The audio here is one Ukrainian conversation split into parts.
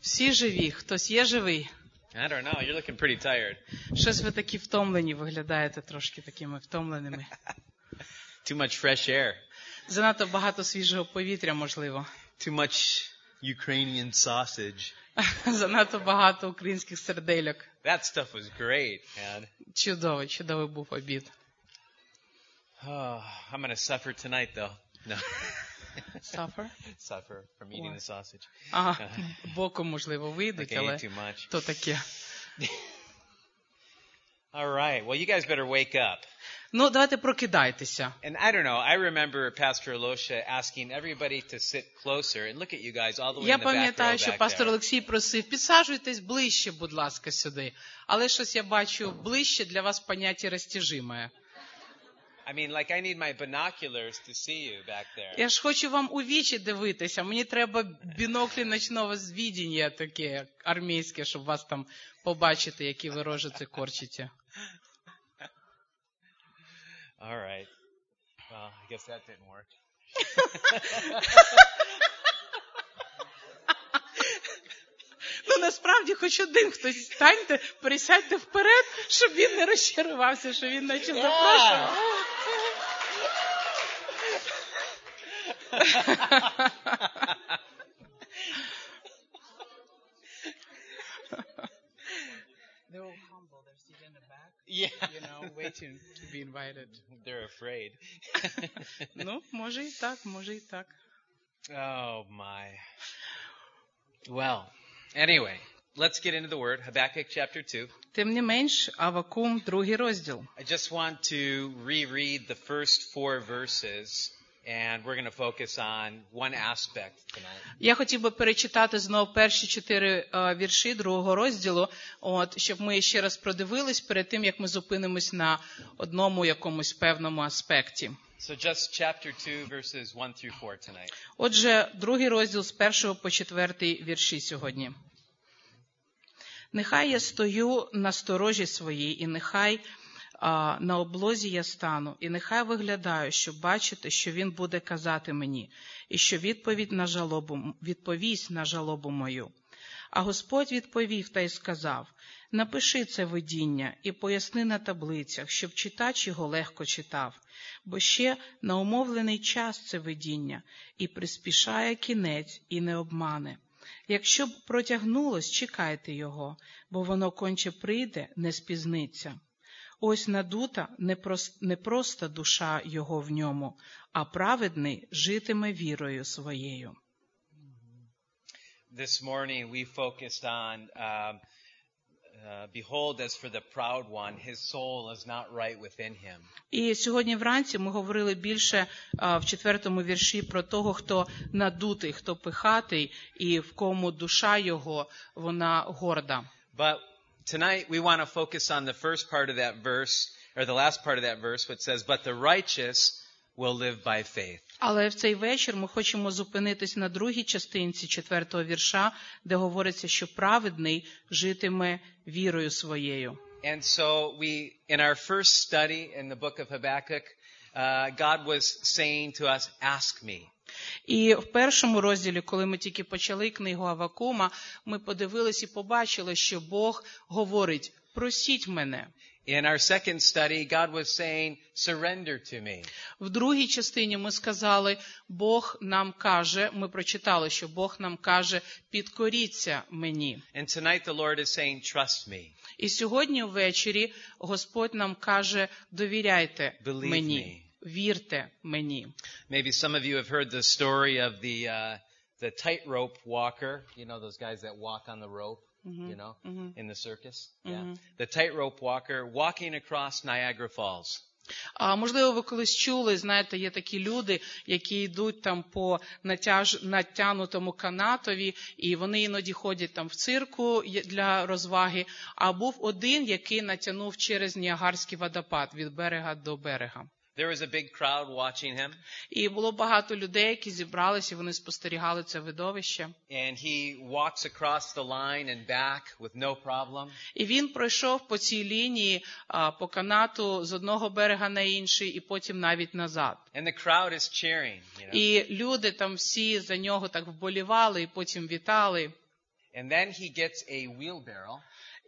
Всі живі, хтось є живий. I don't know. You're looking pretty tired. Щось ви такі втомлені, виглядаєте трошки такими втомленими. Too much fresh air. Занадто багато свіжого повітря, можливо. Too much Ukrainian sausage. Занадто багато українських сердельок. That stuff was great, man. Чудовий, чудовий був обід. Oh, I'm gonna suffer tonight, though. No, Сафер? suffer from eating the sausage. Ага, боком, можливо, вийдуть, think I але ate too much. то таке. All right. Well, you guys better wake up. Ну, давайте прокидайтеся. And I don't know. I remember Pastor Alosha asking everybody to sit closer and look at you guys all the way Я in the back row пам'ятаю, що back пастор there. Олексій просив, підсаджуйтесь ближче, будь ласка, сюди. Але щось я бачу, ближче для вас поняття розтяжиме. I mean, like I need my binoculars to see you back there. Я ж хочу вам у вічі дивитися. Мені треба біноклі ночного звідіння таке армійське, щоб вас там побачити, які ви рожиці корчите. All right. Well, I guess that didn't work. Ну насправді, хоч один хтось станьте, пересядьте вперед, щоб він не розчарувався, що він наче запрошував. They're all humble. They're sitting in the back, yeah. you know, waiting to be invited. They're afraid. Ну, може і так, може і так. oh my. Well, anyway, let's get into the word. Habakkuk chapter 2. Тим не менш, Авакум, другий розділ. I just want to reread the first four verses, and we're going to focus on one aspect tonight. Я хотів би перечитати знову перші чотири е, вірші другого розділу, от, щоб ми ще раз продивились перед тим, як ми зупинимось на одному якомусь певному аспекті. So just chapter 2, verses 1 through 4 tonight. Отже, другий розділ з першого по четвертий вірші сьогодні. Нехай я стою на сторожі своїй, і нехай на облозі я стану, і нехай виглядаю, щоб бачити, що він буде казати мені, і що відповідь на жалобу, відповість на жалобу мою. А Господь відповів та й сказав: Напиши це видіння і поясни на таблицях, щоб читач його легко читав, бо ще на умовлений час це видіння, і приспішає кінець, і не обмане. Якщо б протягнулось, чекайте його, бо воно конче прийде, не спізниться. Ось надута не не просто душа його в ньому, а праведний житиме вірою своєю. This morning we focused on, um, uh, behold, as for the proud one, his soul is not right within him. І сьогодні вранці ми говорили більше в четвертому вірші про того, хто надутий, хто пихатий, і в кому душа його вона горда. But tonight we want to focus on the first part of that verse, or the last part of that verse, which says, But the righteous will live by faith. Але в цей вечір ми хочемо зупинитись на другій частинці четвертого вірша, де говориться, що праведний житиме вірою своєю. And so we, in our first study in the book of Habakkuk, uh, God was saying to us, Ask me. І в першому розділі, коли ми тільки почали книгу Авакума, ми подивились і побачили, що Бог говорить: просіть мене. In our second study, God was saying, Surrender to me. В другій частині ми сказали, Бог нам каже, ми прочитали, що Бог нам каже, підкоріться мені. And tonight the Lord is saying, Trust me. І сьогодні ввечері Господь нам каже, довіряйте Believe мені, вірте мені. Maybe some of you have heard the story of the, uh, the tightrope walker. You know, those guys that walk on the rope, you know, in the circus? Yeah. The tightrope walker walking across Niagara Falls. А можливо, ви колись чули, знаєте, є такі люди, які йдуть там по натяж... натягнутому канатові, і вони іноді ходять там в цирку для розваги. А був один, який натягнув через Ніагарський водопад від берега до берега. There was a big crowd watching him, І було багато людей, які зібралися, вони спостерігали це видовище. and he walks across the line and back with no problem. І він пройшов по цій лінії по канату з одного берега на інший, і потім навіть назад. And the crowd is cheering, you know. І люди там всі за нього так вболівали, і потім вітали. And then he gets a wheelbarrow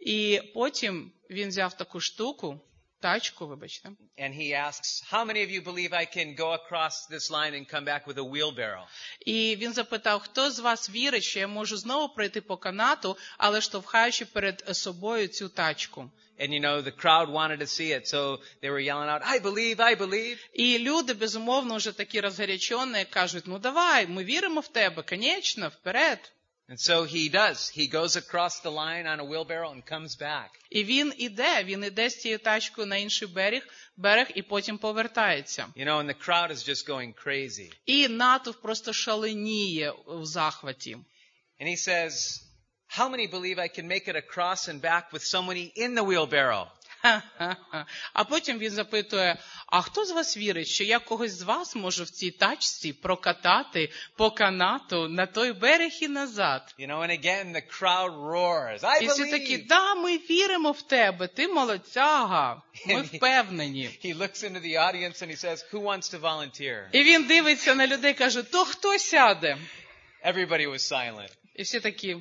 І потім він взяв таку штуку, тачку, вибачте, and he asks, How many of you believe I can go across this line and come back with a wheelbarrow? і він запитав, хто з вас вірить, що я можу знову пройти по канату, але штовхаючи перед собою цю тачку. And you know, the crowd wanted to see it, so they were yelling out, I believe, I believe. І люди, безумовно, вже такі розгарячені, кажуть, ну давай, ми віримо в тебе, конечно, вперед. And so he does. He goes across the line on a wheelbarrow and comes back. І він іде, він іде з цією тачкою на інший берег, берег і потім повертається. You know, and the crowd is just going crazy. І натовп просто шаленіє в захваті. And he says, How many believe I can make it across and back with somebody in the wheelbarrow? А потім він запитує: а хто з вас вірить, що я когось з вас можу в цій тачці прокатати по канату на той берег і назад? You know, and again the crowd roars, I І всі такі, да, ми віримо в тебе, ти молодцяга, ми впевнені. He looks into the audience and he says, Who wants to volunteer? І він дивиться на людей, каже: то хто сяде? Everybody was silent. І всі такі,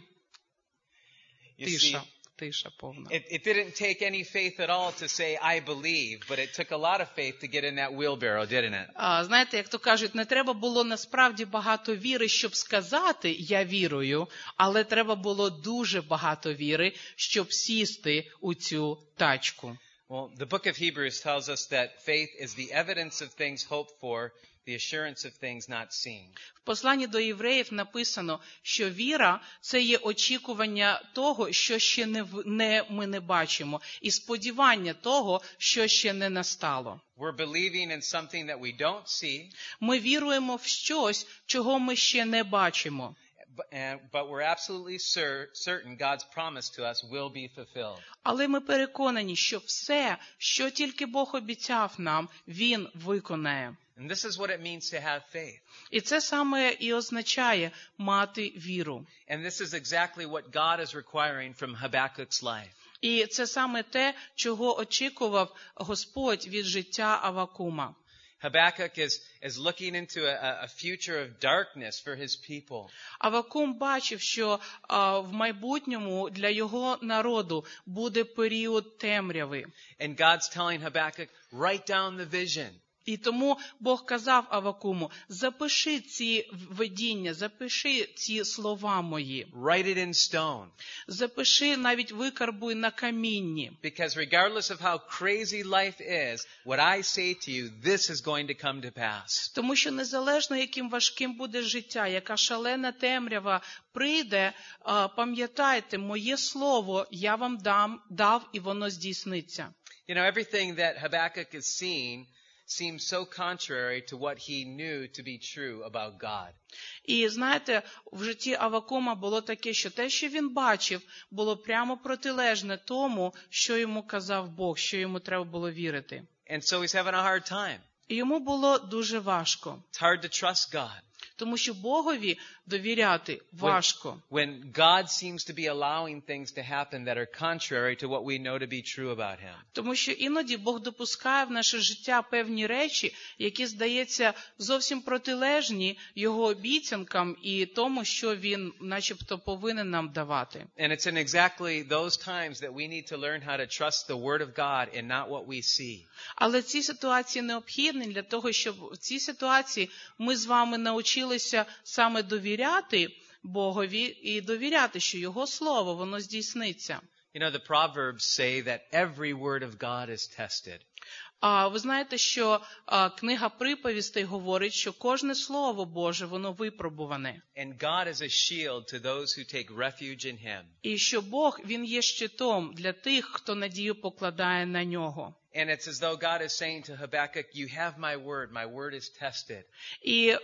тиша, тиша повна. it, it didn't take any faith at all to say, I believe, but it took a lot of faith to get in that wheelbarrow, didn't it? А, знаєте, як то кажуть, не треба було насправді багато віри, щоб сказати я вірую, але треба було дуже багато віри, щоб сісти у цю тачку. Well, the book of Hebrews tells us that faith is the evidence of things hoped for, the assurance of things not seen. В посланні до євреїв написано, що віра це є очікування того, що ще не, не ми не бачимо, і сподівання того, що ще не настало. We're believing in something that we don't see, Ми віруємо в щось, чого ми ще не бачимо. but, uh, we're absolutely certain God's promise to us will be fulfilled. Але ми переконані, що все, що тільки Бог обіцяв нам, Він виконає. And this is what it means to have faith. І це саме і означає мати віру. And this is exactly what God is requiring from Habakkuk's life. І це саме те, чого очікував Господь від життя Авакума. Habakkuk is, is looking into a, a future of darkness for his people. Авакум бачив, що а, в майбутньому для його народу буде період темряви. And God's telling Habakkuk, write down the vision. І тому Бог казав Авакуму: запиши ці видіння, запиши ці слова мої, Write it in stone. запиши, навіть викарбуй на камінні. Because regardless of how crazy life is, what I say to you, this is going to come to pass. Тому що незалежно, яким важким буде життя, яка шалена темрява прийде, пам'ятайте, моє слово я вам дам, дав, і воно здійсниться. You know, everything that Habakkuk is seeing seems so contrary to what he knew to be true about God. І знаєте, в житті Авакома було таке, що те, що він бачив, було прямо протилежне тому, що йому казав Бог, що йому треба було вірити. And so he's having a hard time. І йому було дуже важко, It's hard to trust God тому що Богові довіряти важко. when God seems to be allowing things to happen that are contrary to what we know to be true about him. Тому що іноді Бог допускає в наше життя певні речі, які, здається, зовсім протилежні його обіцянкам і тому, що він, начебто, повинен нам давати. And it's in exactly those times that we need to learn how to trust the Word of God and not what we see. Але ці ситуації необхідні для того, щоб в цій ситуації ми з вами навчилися саме довіряти Богові і довіряти, що Його слово воно здійсниться. You know, the Proverbs say that every word of God is tested. А ви знаєте, що а, книга приповістей говорить, що кожне слово Боже воно випробуване, And God is a shield to those who take refuge in Him. і що Бог він є щитом для тих, хто надію покладає на нього. And it's as though God is saying to Habakkuk, You have my word, my word is tested. І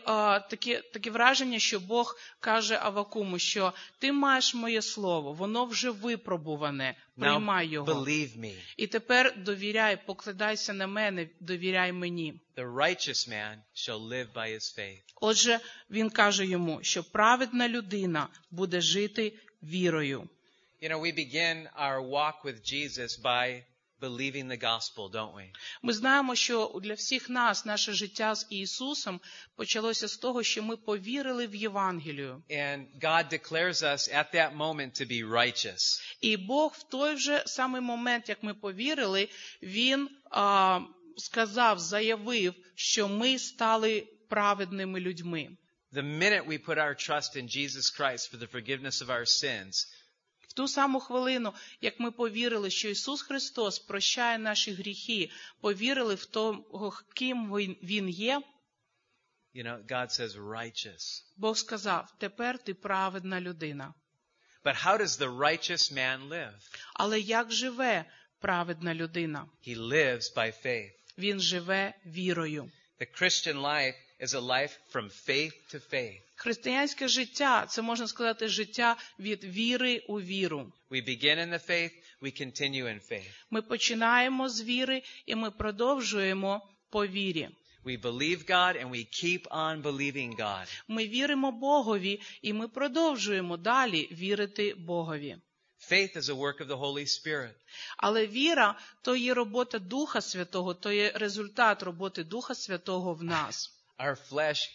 таке, таке враження, що Бог каже Авакуму, що ти маєш моє слово, воно вже випробуване, приймай його. believe me. І тепер довіряй, покладайся на мене, довіряй мені. The righteous man shall live by his faith. Отже, він каже йому, що праведна людина буде жити вірою. You know, we begin our walk with Jesus by believing the gospel, don't we? Ми знаємо, що для всіх нас наше життя з Ісусом почалося з того, що ми повірили в Євангелію. And God declares us at that moment to be righteous. І Бог в той же самий момент, як ми повірили, Він а, сказав, заявив, що ми стали праведними людьми. The minute we put our trust in Jesus Christ for the forgiveness of our sins, В ту саму хвилину, як ми повірили, що Ісус Христос прощає наші гріхи, повірили в того, ким Він- є, you know, God says righteous. Бог сказав: тепер ти праведна людина. But how does the righteous man live? Але як живе праведна людина? He lives by faith. Він живе вірою. The Christian life is a life from faith to faith. Християнське життя це можна сказати життя від віри у віру. We begin in the faith, we continue in faith. Ми починаємо з віри і ми продовжуємо по вірі. We believe God and we keep on believing God. Ми віримо Богові і ми продовжуємо далі вірити Богові. Faith is a work of the Holy Spirit. Але віра то є робота Духа Святого, то є результат роботи Духа Святого в нас. Our flesh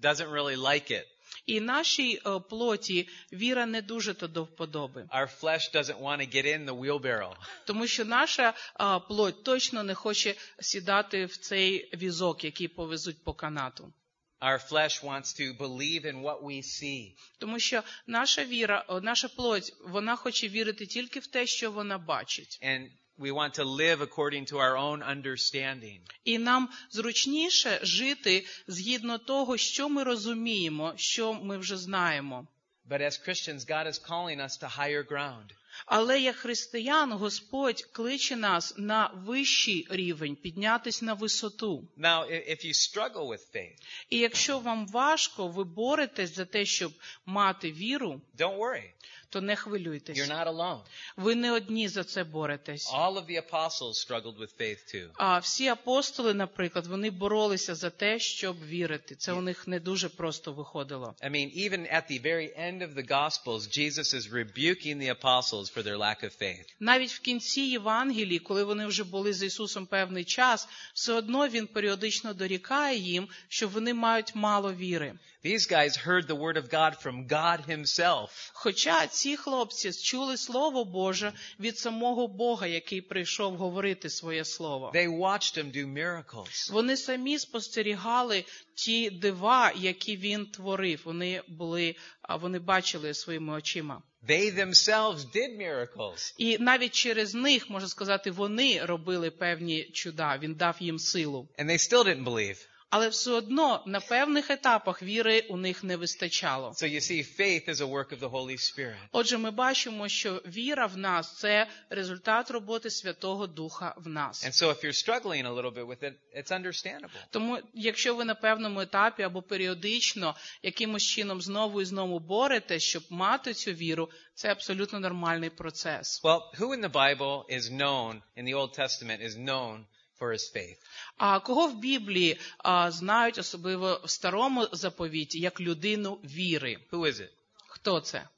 doesn't really like it. І нашій е, плоті віра не дуже то до вподоби, Our flesh doesn't want to get in the wheelbarrow. тому що наша е, плоть точно не хоче сідати в цей візок, який повезуть по канату. Our flesh wants to believe in what we see. Тому що наша віра, о, наша плоть, вона хоче вірити тільки в те, що вона бачить. And we want to live according to our own understanding. І нам зручніше жити згідно того, що ми розуміємо, що ми вже знаємо. But as Christians, God is calling us to higher ground. Але як християн, Господь кличе нас на вищий рівень, піднятись на висоту. Now, if you struggle with faith, І якщо вам важко, ви боретесь за те, щоб мати віру, don't worry. то не хвилюйтесь. You're not alone. Ви не одні за це боретесь. All of the apostles struggled with faith too. А всі апостоли, наприклад, вони боролися за те, щоб вірити. Це у них не дуже просто виходило. I mean, even at the very end of the Gospels, Jesus is rebuking the apostles for their lack of faith. Навіть в кінці Євангелії, коли вони вже були з Ісусом певний час, все одно він періодично дорікає їм, що вони мають мало віри. These guys heard the word of God from God Himself. Хоча ці хлопці чули Слово Боже від самого Бога, який прийшов говорити своє слово. They watched Him do miracles. Вони самі спостерігали ті дива, які він творив. Вони були, вони бачили своїми очима. They themselves did miracles. І навіть через них, можна сказати, вони робили певні чуда. Він дав їм силу. And they still didn't believe. Але все одно на певних етапах віри у них не вистачало. So you see, faith is a work of the Holy Spirit. Отже, ми бачимо, що віра в нас це результат роботи Святого Духа в нас. And so if you're struggling a little bit with it, it's understandable. Тому, якщо ви на певному етапі або періодично якимось чином знову і знову боретесь, щоб мати цю віру, це абсолютно нормальний процес. Well, who in the Bible is known, in the Old Testament, is known for his faith? А кого в Біблії а, знають, особливо в старому заповіті, як людину віри? Who is it? Хто це?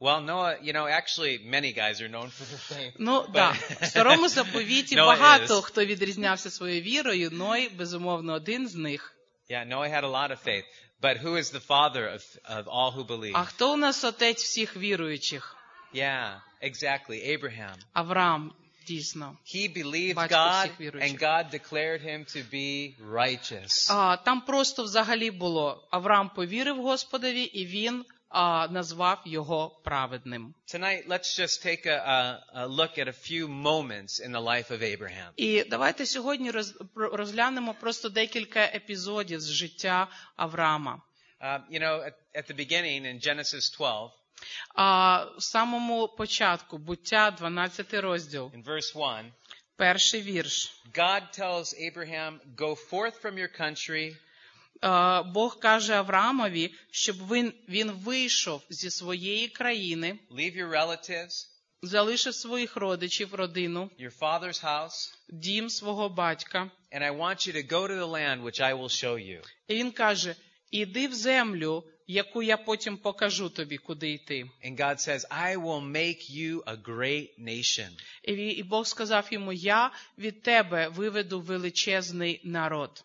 Well, Noah, you know, actually, many guys are known for their faith. Ну да, в старому заповіті Noah багато is. хто відрізнявся своєю вірою, Ной, безумовно, один з них. Yeah, Noah had a lot of faith. But who is the father of, of all who believe? А хто у нас отець всіх віруючих? Yeah, exactly. Abraham. Авраам, дійсно. He believed Батько God, всіх віруючих. and God declared him to be righteous. А, там просто взагалі було Авраам повірив Господові, і він а, назвав його праведним. Tonight, let's just take a, a, a look at a few moments in the life of Abraham. І давайте сьогодні роз, про- розглянемо просто декілька епізодів з життя Авраама. Uh, you know, at, at the beginning in Genesis 12, А в самому початку буття 12 розділ, in verse 1, перший вірш. God tells Abraham, Go forth from your country, Е, Бог каже Авраамові, щоб він, він вийшов зі своєї країни, leave your relatives, залишив своїх родичів, родину, your father's house, дім свого батька. and I want you to go to the land which I will show you. І він каже: Іди в землю, яку я потім покажу тобі, куди йти. And God says, I will make you a great nation. І Бог сказав йому: Я від тебе виведу величезний народ.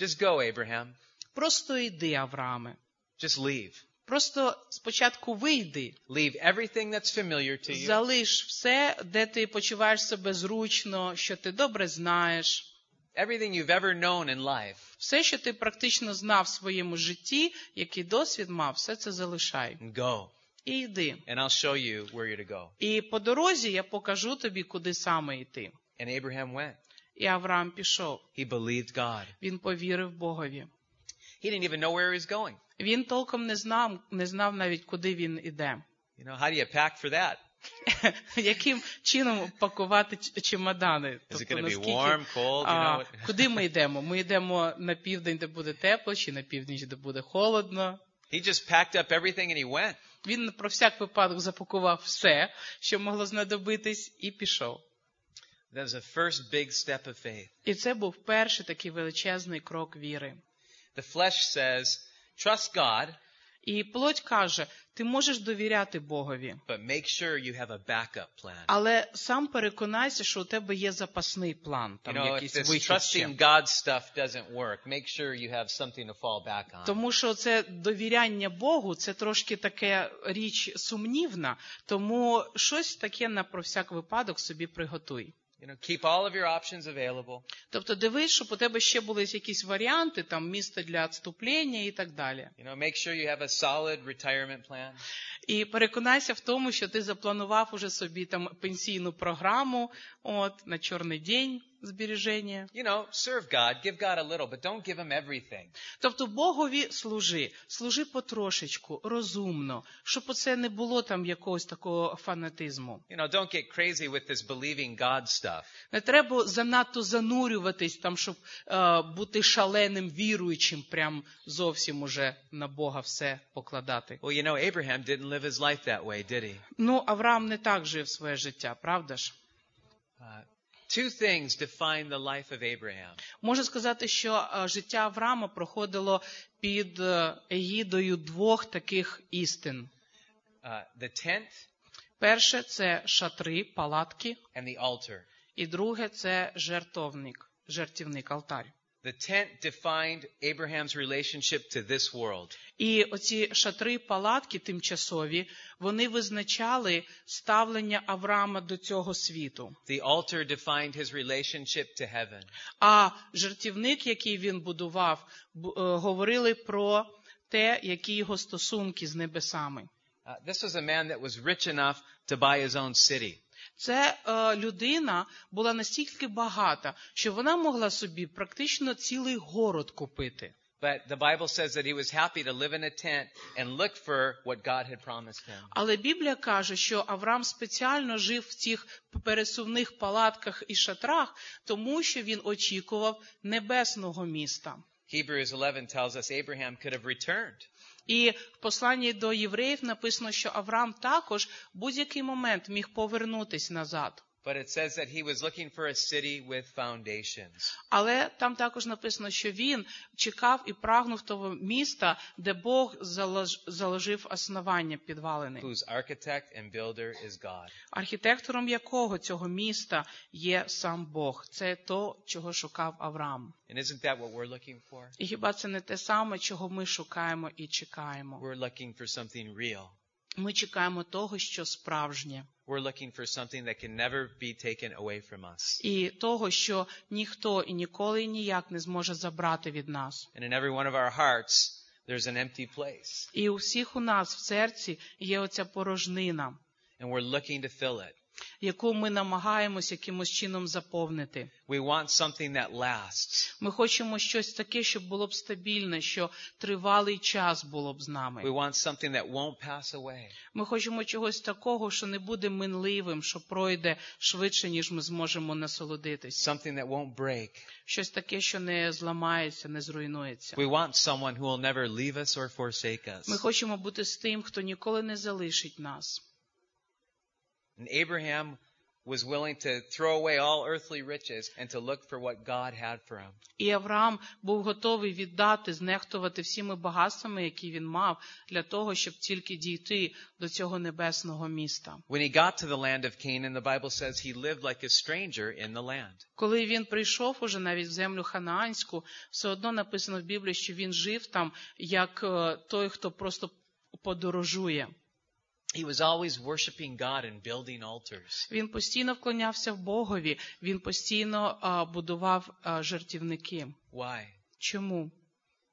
Just go, Abraham. Просто йди, Аврааме. Just leave. Просто спочатку вийди, Leave everything that's familiar to you. залиш все, де ти почуваєш себе зручно, що ти добре знаєш. Everything you've ever known in life. Все, що ти практично знав в своєму житті, який досвід мав, все це залишай. And go. І йди. And I'll show you where you're to go. І по дорозі я покажу тобі, куди саме йти. And Abraham went. І Авраам пішов. He believed God. Він повірив Богові. He didn't even know where he was going. Він толком не знав, не знав навіть, куди він іде. You know, how do you pack for that? Яким чином пакувати чемодани? Тобто, наскільки, warm, cold? You know? куди ми йдемо? Ми йдемо на південь, де буде тепло, чи на північ, де буде холодно. He just packed up everything and he went. Він про всяк випадок запакував все, що могло знадобитись, і пішов. That was the first big step of faith. І це був перший такий величезний крок віри. The flesh says, trust God, І плоть каже: ти можеш довіряти Богові, but make sure you have a backup plan. але сам переконайся, що у тебе є запасний план, You там know, якийсь вихід trusting God stuff doesn't work, make sure you have something to fall back on. Тому що це довіряння Богу, це трошки таке річ сумнівна, тому щось таке на про всяк випадок собі приготуй. You know, keep all of your options available. Тобто дивись, щоб у тебе ще були якісь варіанти, там місце для відступлення і так далі. You know, make sure you have a solid retirement plan. І переконайся в тому, що ти запланував уже собі там пенсійну програму, от на чорний день збереження. You know, serve God, give God a little, but don't give him everything. Тобто Богові служи, служи потрошечку, розумно, щоб оце не було там якогось такого фанатизму. You know, don't get crazy with this believing God stuff. Не треба занадто занурюватись там, щоб е, бути шаленим віруючим, прям зовсім уже на Бога все покладати. Well, you know, Abraham didn't live his life that way, did he? Ну, Авраам не так жив своє життя, правда ж? Uh, two things define the life of Abraham. Можу сказати, що е, життя Авраама проходило під е, егідою двох таких істин. Uh, the tent Перше це шатри, палатки, and the altar. і друге це жертовник, жертівник, алтар. The tent defined Abraham's relationship to this world. І оці шатри, палатки тимчасові, вони визначали ставлення Авраама до цього світу. The altar defined his relationship to heaven. А жертівник, який він будував, бу- е, говорили про те, які його стосунки з небесами. Uh, this was a man that was rich enough to buy his own city. Це е, людина була настільки багата, що вона могла собі практично цілий город купити. But the Bible says that he was happy to live in a tent and look for what God had promised him. Але Біблія каже, що Авраам спеціально жив в цих пересувних палатках і шатрах, тому що він очікував небесного міста. Hebrews 11 tells us Abraham could have returned. І в посланні до євреїв написано, що Авраам також в будь-який момент міг повернутися назад. But it says that he was looking for a city with foundations. Але там також написано, що він чекав і прагнув того міста, де Бог заложив основання підвалини, whose architect and builder is God. архітектором якого цього міста є сам Бог. Це то, чого шукав Авраам. And isn't that what we're looking for? І хіба це не те саме, чого ми шукаємо і чекаємо? We're looking for something real. Ми чекаємо того, що справжнє, We're looking for something that can never be taken away from us. і того, що ніхто і ніколи і ніяк не зможе забрати від нас. And in every one of our hearts, there's an empty place. І у всіх у нас в серці є оця порожнина. And we're looking to fill it. Яку ми намагаємось якимось чином заповнити. We want something that lasts. Ми хочемо щось таке, щоб було б стабільне, що тривалий час було б з нами. We want something that won't pass away. Ми хочемо чогось такого, що не буде минливим, що пройде швидше, ніж ми зможемо насолодитись. Something that won't break. Щось таке, що не зламається, не зруйнується. We want someone who will never leave us or forsake us. Ми хочемо бути з тим, хто ніколи не залишить нас. And Abraham was willing to throw away all earthly riches and to look for what God had for him. І Авраам був готовий віддати, знехтувати всіми багатствами, які він мав, для того, щоб тільки дійти до цього небесного міста. When he got to the land of Canaan, the Bible says he lived like a stranger in the land. Коли він прийшов уже навіть в землю ханаанську, все одно написано в Біблії, що він жив там як е, той, хто просто подорожує. He was always worshiping God and building altars. Він постійно вклонявся в Богові, він постійно будував жертівники. Why? Чому?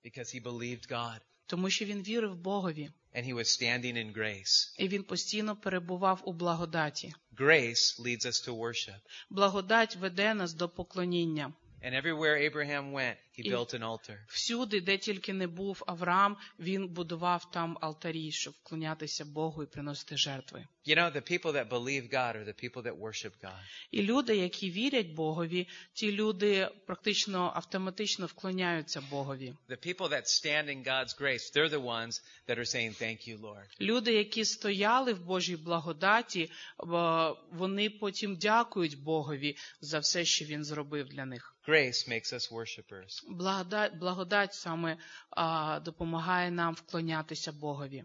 Because he believed God Тому що він вірив Богові, and he was standing in grace. і він постійно перебував у благодаті. Grace leads us to worship. Благодать веде нас до поклоніння. And everywhere Abraham went, he І- built an altar. Всюди, де тільки не був Авраам, він будував там алтарі, щоб вклонятися Богу і приносити жертви. You know, the people that believe God are the people that worship God. І люди, які вірять Богові, ті люди практично автоматично вклоняються Богові. The people that stand in God's grace, they're the ones that are saying, Thank you, Lord. Люди, які стояли в Божій благодаті, в- вони потім дякують Богові за все, що він зробив для них. Grace makes us worshipers. Благодать, благодать саме а, допомагає нам вклонятися Богові.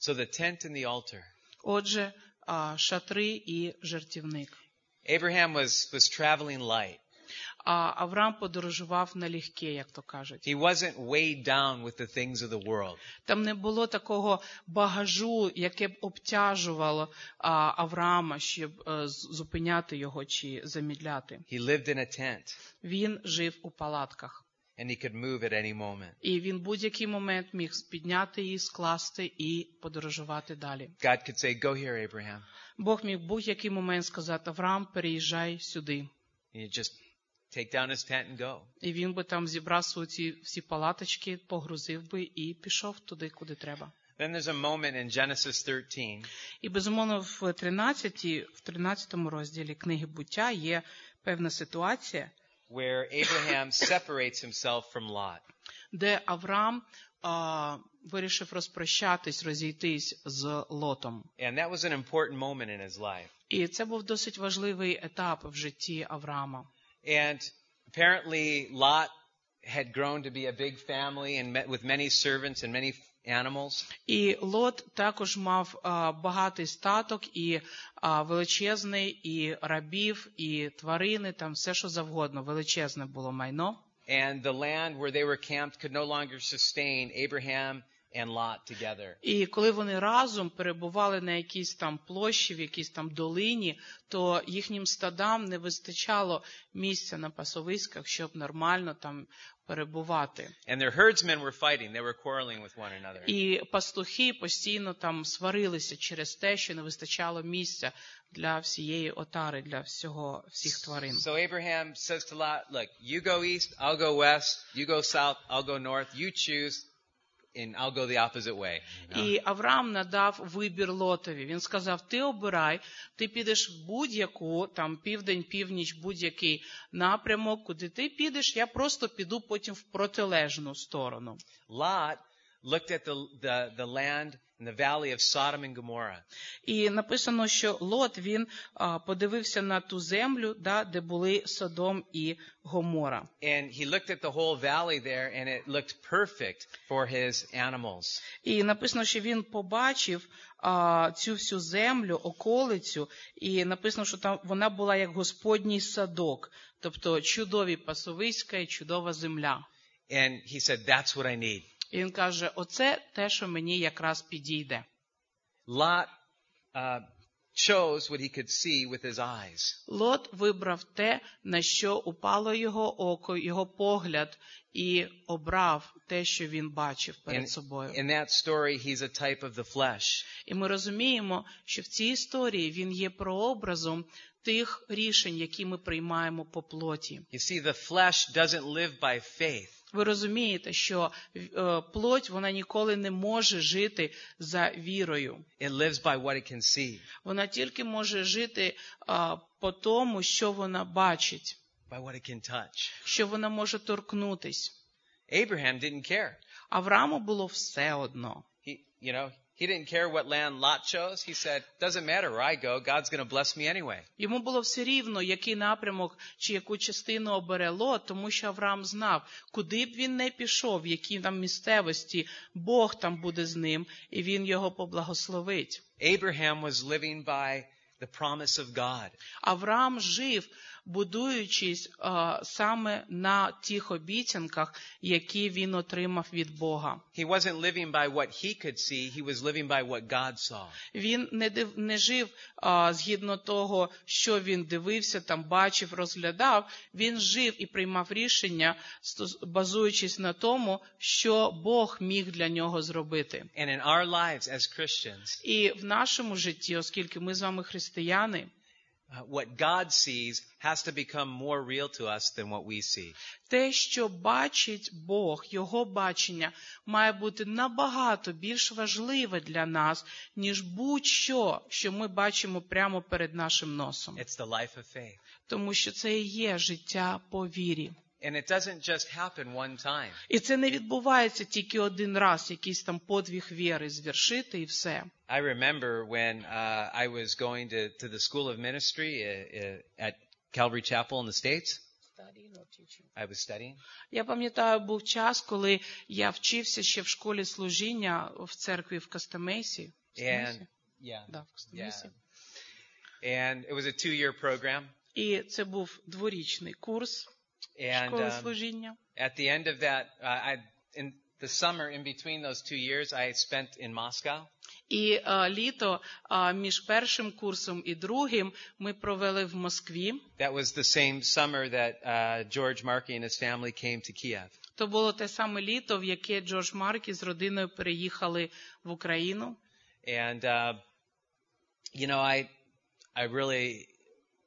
So the tent and the altar. Отже, а, шатри і жертівник. Abraham was, was traveling light. А Авраам подорожував налегке, як то кажуть. He wasn't weighed down with the things of the world. Там не було такого багажу, яке б обтяжувало Авраама, щоб е, зупиняти його чи замідляти. He lived in a tent Він жив у палатках, and he could move at any moment. і він будь-який момент міг підняти її, скласти і подорожувати далі. God could say, Go here, Abraham. Бог міг будь-який момент сказати: Авраам, переїжджай сюди. And you just take down his tent and go. І він би там зібрав свої всі палаточки, погрузив би і пішов туди, куди треба. Then there's a moment in Genesis 13 І безумовно, в 13, в 13 розділі книги буття є певна ситуація, where Abraham separates himself from Lot. де Авраам а, вирішив розпрощатись, розійтись з Лотом. And that was an important moment in his life. І це був досить важливий етап в житті Авраама. And apparently, Lot had grown to be a big family and met with many servants and many animals. І Лот також мав а, багатий статок, і а, величезний, і рабів, і тварини, там все, що завгодно, величезне було майно. And the land where they were camped could no longer sustain Abraham and Lot together. І коли вони разом перебували на якійсь там площі, в якійсь там долині, то їхнім стадам не вистачало місця на пасовиськах, щоб нормально там перебувати. And their herdsmen were fighting. They were quarreling with one another. І пастухи постійно там сварилися через те, що не вистачало місця для всієї отари, для всього всіх тварин. So Abraham says to Lot, look, you go east, I'll go west. You go south, I'll go north. You choose, and I'll go the opposite way. І Авраам надав вибір Лотові. Він сказав: Ти обирай, ти підеш в будь-яку там південь, північ, будь-який напрямок, куди ти підеш. Я просто піду потім в протилежну сторону. Lot looked at the, the, the land in the valley of Sodom and Gomorrah. І написано, що Лот він а, подивився на ту землю, да, де були Содом і Гомора. And he looked at the whole valley there and it looked perfect for his animals. І написано, що він побачив а, цю всю землю, околицю, і написано, що там вона була як Господній садок, тобто чудові пасовиська і чудова земля. And he said, that's what I need. І він каже: оце те, що мені якраз підійде. Lot uh, chose what he could see with his eyes. Лот вибрав те, на що упало його око, його погляд, і обрав те, що він бачив перед собою. in that story, he's a type of the flesh. І ми розуміємо, що в цій історії він є прообразом тих рішень, які ми приймаємо по плоті. You see, the flesh doesn't live by faith. Ви розумієте, що е, плоть вона ніколи не може жити за вірою. It lives by what it can see, Вона тільки може жити по тому, що вона бачить, by what it can touch. що вона може торкнутись. Abraham didn't care. Аврааму було все одно. He, you know, he didn't care what land Lot chose. He said, doesn't matter where I go, God's going to bless me anyway. Йому було все рівно, який напрямок чи яку частину обере Лот, тому що Авраам знав, куди б він не пішов, в якій там місцевості, Бог там буде з ним, і він його поблагословить. Abraham was living by the promise of God. Авраам жив, будуючись а, саме на тих обіцянках, які він отримав від Бога. He wasn't living by what he could see, he was living by what God saw. Він не див, не жив а, згідно того, що він дивився, там бачив, розглядав. Він жив і приймав рішення, базуючись на тому, що Бог міг для нього зробити. And in our lives as Christians, І в нашому житті, оскільки ми з вами християни, what God sees has to become more real to us than what we see. те, що бачить Бог, його бачення, має бути набагато більш важливе для нас, ніж будь-що, що ми бачимо прямо перед нашим носом. It's the life of faith. Тому що це і є життя по вірі. And it doesn't just happen one time. І це не відбувається тільки один раз, якийсь там подвиг віри звершити і все. I remember when uh, I was going to, to the School of Ministry uh, uh, at Calvary Chapel in the States. I was studying. Я пам'ятаю, був час, коли я вчився ще в школі служіння в церкві в Кастамейсі. В And Кастамейсі? yeah, Да, в Кастамейсі. and it was a two-year program. І це був дворічний курс And школи um, служіння. at the end of that, uh, I in the summer in between those two years, I spent in Moscow. І е, літо е, між першим курсом і другим ми провели в Москві. That was the same summer that uh, George Markey and his family came to Kiev. То було те саме літо, в яке Джордж Маркі з родиною переїхали в Україну. And uh, you know, I I really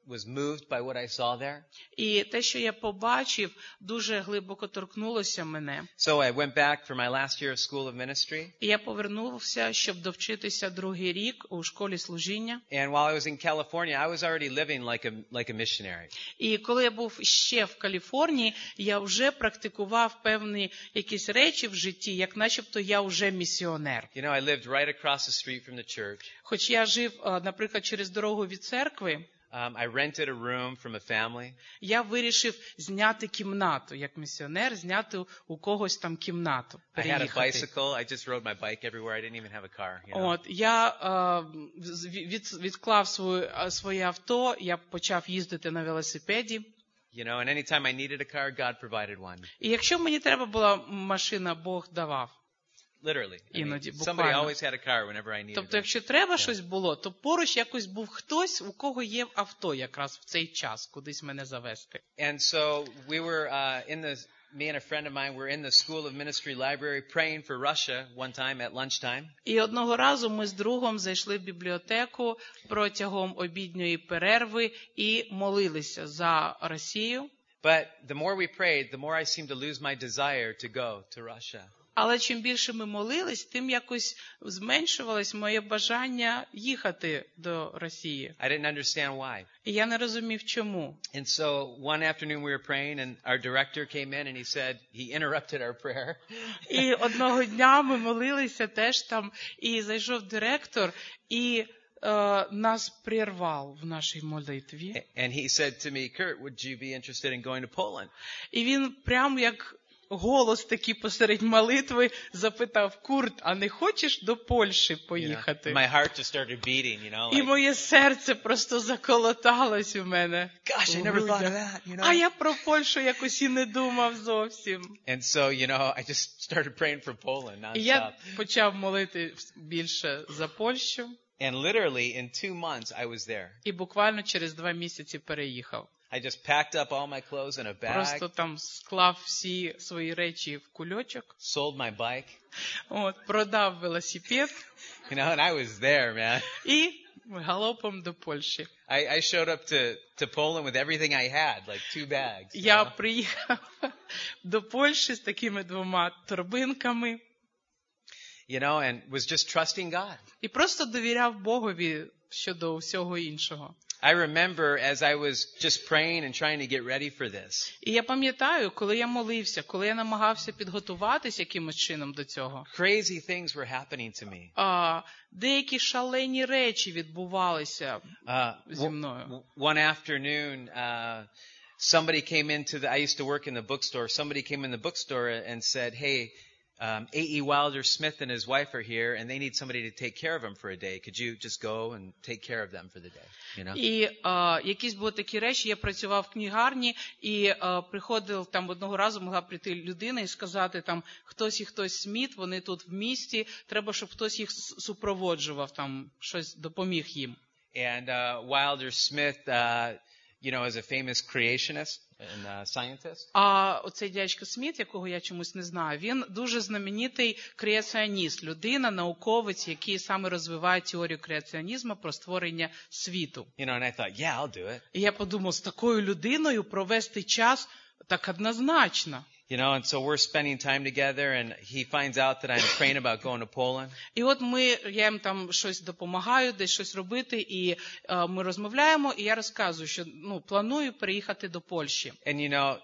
was moved by what I saw there. І те, що я побачив, дуже глибоко торкнулося мене. So I went back for my last year of school of ministry. І я повернувся, щоб довчитися другий рік у школі служіння. And while I was in California, I was already living like a like a missionary. І коли я був ще в Каліфорнії, я вже практикував певні якісь речі в житті, як начебто я вже місіонер. You know, I lived right across the street from the church. Хоч я жив, е, наприклад, через дорогу від церкви, Um, I rented a room from a family. я вирішив зняти кімнату, як місіонер, зняти у когось там кімнату. I had a bicycle. I just rode my bike everywhere. I didn't even have a car. You know? От я е, від, відклав свою, е, своє авто, я почав їздити на велосипеді. You know, and anytime I needed a car, God provided one. І якщо мені треба була машина, Бог давав. Literally. I mean, Іноді, буквально. always had a car whenever I needed Тобто, якщо треба щось було, то поруч якось був хтось, у кого є авто якраз в цей час, кудись мене завести. And so we were uh, in the, me and a friend of mine were in the School of Ministry library praying for Russia one time at lunchtime. І одного разу ми з другом зайшли в бібліотеку протягом обідньої перерви і молилися за Росію. But the more we prayed, the more I seemed to lose my desire to go to Russia. Але чим більше ми молились, тим якось зменшувалось моє бажання їхати до Росії. I didn't understand why. І я не розумів, чому. And so one afternoon we were praying and our director came in and he said, he interrupted our prayer. І одного дня ми молилися теж там, і зайшов директор і е, нас прервав в нашій молитві. And he said to me, Kurt, would you be interested in going to Poland? І він прям як голос такий посеред молитви запитав Курт, а не хочеш до Польщі You know, my heart just started beating, you know. І моє серце просто заколоталось у мене. Gosh, I never thought of that, you know. А я про Польщу якось і не думав зовсім. And so, you know, I just started praying for Poland І я почав молити більше за Польщу, And literally in two months, I was there. і буквально через два місяці переїхав. I just packed up all my clothes in a bag, Просто там склав всі свої речі в кульочок, sold my bike, от, продав велосипед you know, and I was there, man. і галопом до Польщі. I, I showed up to, to Poland with everything I had, like two bags. you Я know. приїхав до Польщі з такими двома торбинками you know, and was just trusting God. і просто довіряв Богові щодо всього іншого. I remember as I was just praying and trying to get ready for this, І я пам'ятаю, коли я молився, коли я намагався підготуватись якимось чином до цього, crazy things were happening to me. а, деякі шалені речі відбувалися Uh, зі w- мною. w- one afternoon, uh, somebody came into the, I used to work in the bookstore. Somebody came in the bookstore and said, Hey, um, A.E. Wilder Smith and his wife are here and they need somebody to take care of them for a day. Could you just go and take care of them for the day? You know? І е, якісь були такі речі, я працював в книгарні, і е, приходив там одного разу могла прийти людина і сказати там хтось і хтось сміт, вони тут в місті, треба, щоб хтось їх супроводжував, там щось допоміг їм. And uh, Wilder Smith, uh, you know, as a famous creationist and a scientist. А оцей дядько Сміт, якого я чомусь не знаю, він дуже знаменитий креаціоніст, людина, науковець, який саме розвиває теорію креаціонізму про створення світу. You know, and I thought, yeah, I'll do it. І я подумав, з такою людиною провести час так однозначно. You know, and so we're spending time together and he finds out that I'm praying about going to Poland. І от ми, я їм там щось допомагаю, десь щось робити, і е, ми розмовляємо, і я розказую, що ну планую переїхати до Польщі. And you know,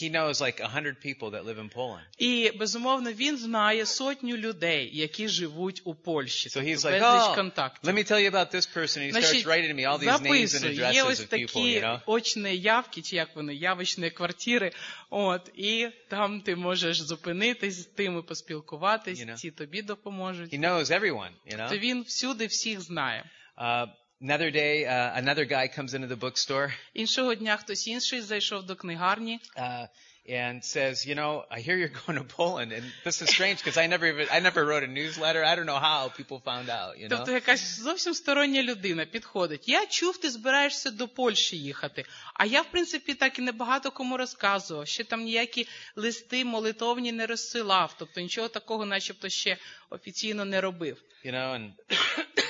he knows like a hundred people that live in Poland. І безумовно він знає сотню людей, які живуть у Польщі. So тобто he's like, безліч oh, контактів. let me tell you about this person. And he starts writing to me all these names and записуй. Є addresses ось of people, такі you know. очні явки, чи як вони, явочні квартири. От, і там ти можеш зупинитись з тими, поспілкуватись, You know. ці тобі допоможуть. He knows everyone, you know. То він всюди всіх знає. Uh, another day, uh, another guy comes into the bookstore Іншого дня хтось інший зайшов до книгарні. uh, and says, you know, I hear you're going to Poland, and this is strange because I never even, I never wrote a newsletter. I don't know how people found out, you know. Тобто якась зовсім стороння людина підходить. Я чув, ти збираєшся до Польщі їхати. А я, в принципі, так і небагато кому розказував. Ще там ніякі листи молитовні не розсилав. Тобто нічого такого, начебто, ще офіційно не робив. You know, and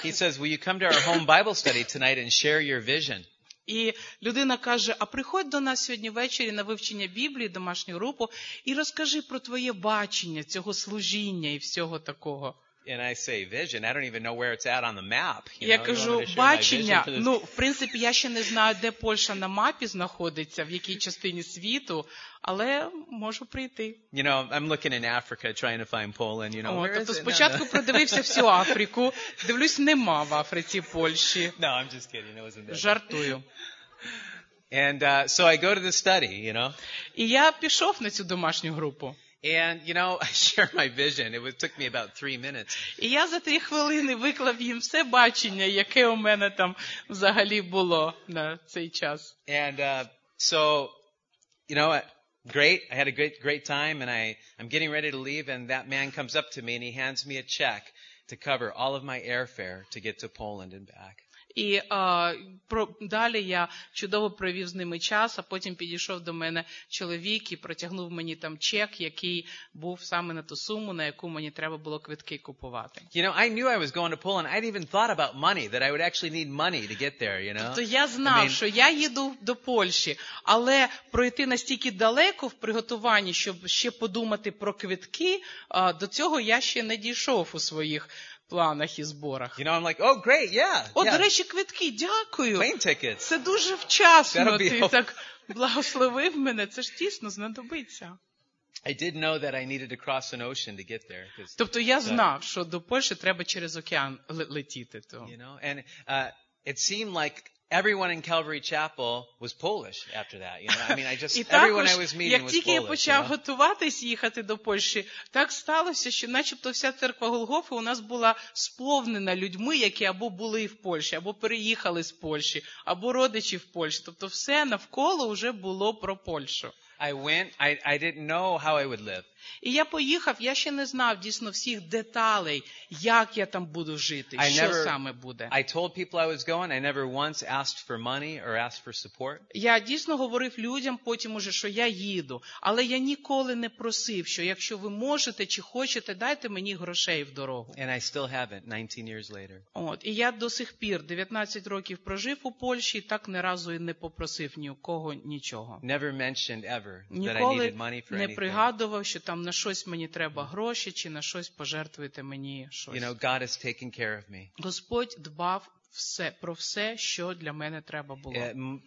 he says, will you come to our home Bible study tonight and share your vision? І людина каже: А приходь до нас сьогодні ввечері на вивчення Біблії, домашню групу, і розкажи про твоє бачення цього служіння і всього такого. And I say, vision? I don't even know where it's at on the map. You Я кажу, бачення. Ну, в принципі, я ще не знаю, де Польща на мапі знаходиться, в якій частині світу, але можу прийти. You know, I'm looking in Africa trying to find Poland, you know. О, тобто is it? No, спочатку продивився всю Африку, дивлюсь, нема в Африці Польщі. No, I'm just kidding. It wasn't there. Жартую. And uh, so I go to the study, you know, І я пішов на цю домашню групу. and you know, I share my vision. It was, took me about three minutes, І я за три хвилини виклав їм все бачення, яке у мене там взагалі було на цей час. and uh, so, you know, great. I had a great, great time, and I I'm getting ready to leave, and that man comes up to me and he hands me a check to cover all of my airfare to get to Poland and back. І а, про далі я чудово провів з ними час, а потім підійшов до мене чоловік і протягнув мені там чек, який був саме на ту суму, на яку мені треба було квитки купувати. You know, I knew I was going to Poland. I'd even thought about money, that I would actually need money to get there, you know. Тобто я знав, I mean- що я їду до Польщі, але пройти настільки далеко в приготуванні, щоб ще подумати про квитки, до цього я ще не дійшов у своїх планах і зборах. You know, I'm like, oh, great, yeah. О, yeah. до речі, квитки, дякую. Plane tickets. Це дуже вчасно. Ти helpful. так благословив мене. Це ж тісно знадобиться. I did know that I needed to cross an ocean to get there. Тобто я знав, що до Польщі треба через океан летіти. То. you know, and uh, it seemed like everyone in Calvary Chapel was Polish after that. You know, I mean, I just І everyone також, I was meeting як was тільки я Polish. You почав know? готуватись їхати до Польщі, так сталося, що начебто вся церква Голгофи у нас була сповнена людьми, які або були в Польщі, або переїхали з Польщі, або родичі в Польщі. Тобто все навколо вже було про Польщу. I went. I I didn't know how I would live. І я поїхав, я ще не знав дійсно всіх деталей, як я там буду жити, I що never- саме буде. I told people I was going. I never once asked for money or asked for support. Я дійсно говорив людям потім уже, що я їду, але я ніколи не просив, що якщо ви можете чи хочете, дайте мені грошей в дорогу. And I still haven't 19 years later. От і я до сих пір 19 років прожив у Польщі, і так не разу і не попросив ні у кого нічого. Never mentioned ever that I needed money for не пригадував, що там на щось мені треба гроші, чи на щось пожертвуєте мені щось. You know, God is taking care of me. Господь дбав все про все, що для мене треба було. Uh, m-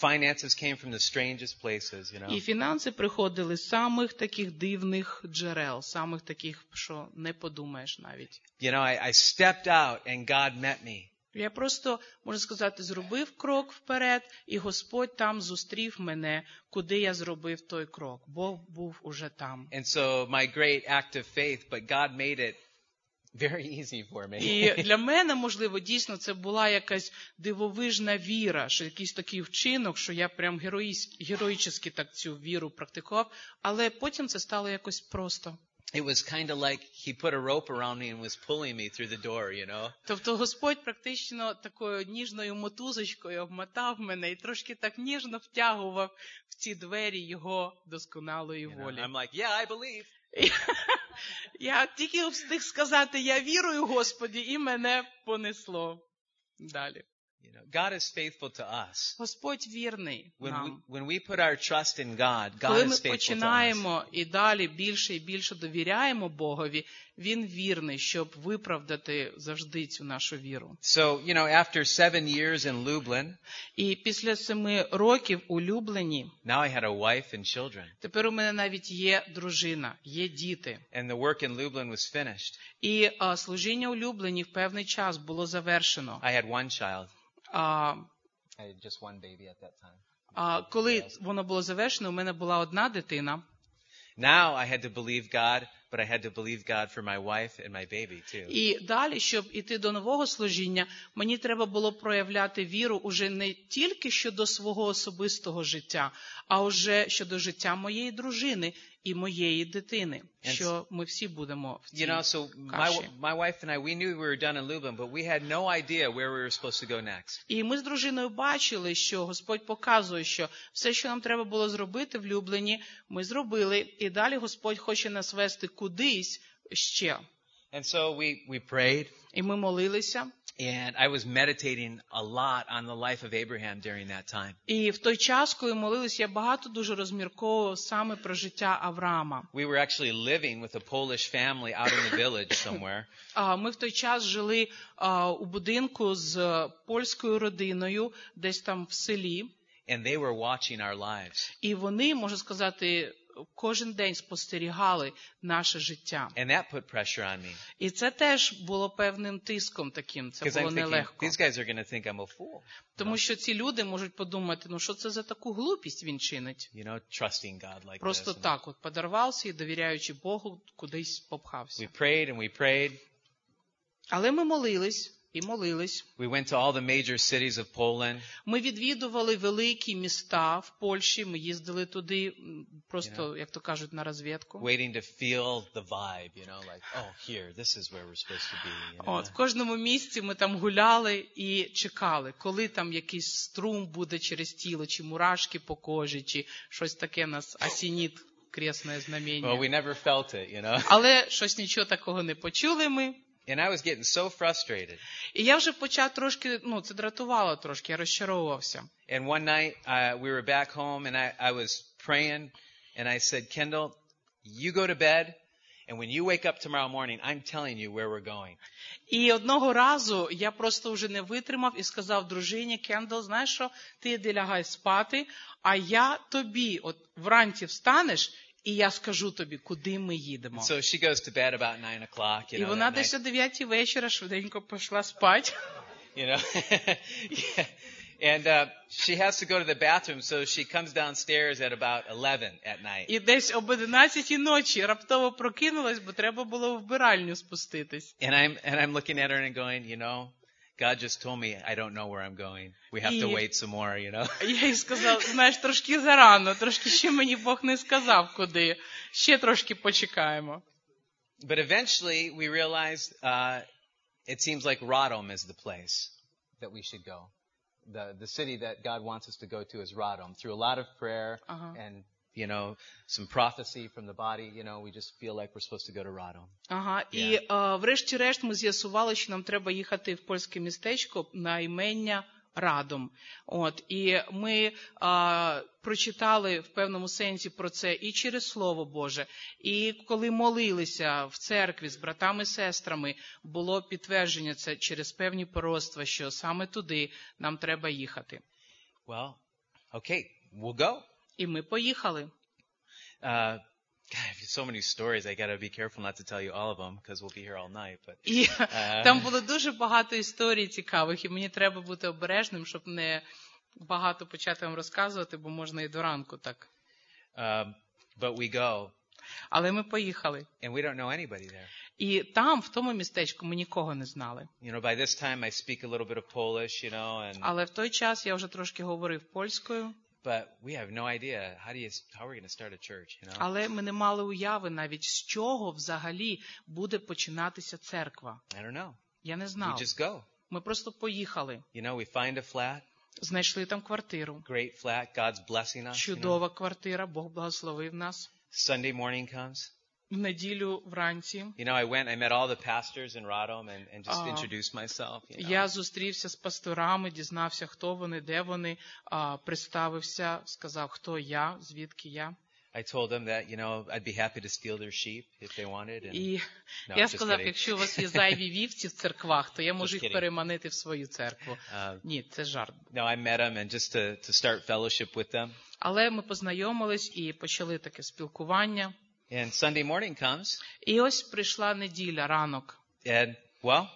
finances came from the strangest places. You know. І фінанси приходили з самих таких дивних джерел, самих таких, що не подумаєш навіть. You know, I, I stepped out and God met me. Я просто, можна сказати, зробив крок вперед, і Господь там зустрів мене, куди я зробив той крок. Бог був уже там. And so my great act of faith, but God made it very easy for me. І для мене, можливо, дійсно це була якась дивовижна віра, що якийсь такий вчинок, що я прям героїсь, героїчно так цю віру практикував, але потім це стало якось просто. It was kind of like he put a rope around me and was pulling me through the door, you know. Тобто Господь практично такою ніжною мотузочкою обмотав мене і трошки так ніжно втягував в ці двері його досконалої волі. I'm like, yeah, I believe. Я тільки встиг сказати, я вірую, Господі, і мене понесло далі. You know, God is faithful to us. Господь вірний When we, when we put our trust in God, Коли ми is faithful to us. починаємо і далі більше і більше довіряємо Богові, Він вірний, щоб виправдати завжди цю нашу віру. So, you know, after seven years in Lublin, І після семи років улюблені, now I had a wife and children. тепер у мене навіть є дружина, є діти. And the work in Lublin was finished. І а, служіння улюблені в певний час було завершено. I had one child. А, just one baby at that time. а коли воно було завершено, у мене була одна дитина. Now I had to believe God, but I had to believe God for my wife and my baby too. І далі, щоб іти до нового служіння, мені треба було проявляти віру уже не тільки щодо свого особистого життя, а уже щодо життя моєї дружини і моєї дитини, що ми всі будемо в цій You know, so my, my wife and I, we knew we were done in Lublin, but we had no idea where we were supposed to go next. І ми з дружиною бачили, що Господь показує, що все, що нам треба було зробити в Люблені, ми зробили, і далі Господь хоче нас вести кудись ще. And so we, we prayed, І ми молилися. and I was meditating a lot on the life of Abraham during that time. І в той час, коли молилися, я багато дуже розмірковував саме про життя Авраама. We were actually living with a Polish family out in the village somewhere. А, Ми в той час жили а, у будинку з польською родиною, десь там в селі, and they were watching our lives. і вони, можу сказати, кожен день спостерігали наше життя. And that put pressure on me. І це теж було певним тиском таким. Це було нелегко. these guys are going to think I'm a fool. Тому що ці люди можуть подумати, ну що це за таку глупість він чинить? You know, trusting God like Просто this. Так, от подорвався і довіряючи Богу, кудись попхався. We prayed and we prayed. Але ми молились і молились. We went to all the major cities of Poland. Ми відвідували великі міста в Польщі. Ми їздили туди, просто, як то кажуть, на розвідку. waiting to feel the vibe, you know, like, oh, here, this is where we're supposed to be. You know? От в кожному місці ми там гуляли і чекали, коли там якийсь струм буде через тіло, чи мурашки по кожі, чи щось таке нас осініть кресне знамення. Well, we never felt it, you know. Але щось нічого такого не почули ми. And I was getting so frustrated. І я вже почав трошки, ну, це дратувало трошки, я розчаровувався. And one night, uh, we were back home and I, I was praying and I said, Kendall, you go to bed and when you wake up tomorrow morning, I'm telling you where we're going. І одного разу я просто вже не витримав і сказав дружині Кендал, знаєш що, ти йди лягай спати, а я тобі, от вранці встанеш, і я скажу тобі, куди ми їдемо. So she goes to bed about nine o'clock, you І вона десь о 9 вечора швиденько пішла спати. you know. yeah. And uh, she has to go to the bathroom, so she comes downstairs at about 11 at night. І десь об 11 ночі раптово прокинулась, бо треба було в вбиральню спуститись. And I'm and I'm looking at her and going, you know, God just told me I don't know where I'm going. We have to І- wait some more, you know. Я їй сказав, знаєш, трошки зарано, трошки ще мені Бог не сказав, куди. Ще трошки почекаємо. But eventually we realized uh, it seems like Rodom is the place that we should go. The the city that God wants us to go to is Rodom. Through a lot of prayer Uh-huh. and you know some prophecy from the body, you know, we just feel like we're supposed to go to Rodom. Ага, і е, врешті-решт ми з'ясували, що нам треба їхати в польське містечко на імення Радом. От і ми е, прочитали в певному сенсі про це і через Слово Боже. І коли молилися в церкві з братами і сестрами, було підтвердження це через певні пророцтва, що саме туди нам треба їхати. Well, okay, we'll go. І ми поїхали. Uh, God, so many stories. I gotta be careful not to tell you all of them because we'll be here all night. But І Е. там було дуже багато історій цікавих, і мені треба бути обережним, щоб не багато почати вам розказувати, бо можна і до ранку так. um, but we go, Але ми поїхали. and we don't know anybody there. І там, в тому містечку, ми нікого не знали. You know, by this time I speak a little bit of Polish, you know, and Але в той час я вже трошки говорив польською, but we have no idea how do you how we're going to start a church, you know. але ми не мали уяви навіть з чого взагалі буде починатися церква. I don't know. Я не We знав. just go. Ми просто поїхали, You know, we find a flat, знайшли там квартиру. great flat. God's blessing us. You know? Чудова квартира, Бог благословив нас. Sunday morning comes. В неділю вранці You know, I went. I met all the pastors in Rodom and, and just Ah. introduced myself. You know. Я зустрівся з пасторами, дізнався, хто вони, де вони, а, представився, сказав, хто я, звідки я. I told them that you know I'd be happy to steal their sheep if they wanted. And І No, я сказав, якщо у вас є зайві вівці в церквах, то я можу їх переманити в свою церкву. uh, Ні, це жарт. no, I met them and just to to start fellowship with them. Але ми познайомились і почали таке спілкування. And Sunday morning comes, І ось прийшла неділя, ранок. and well,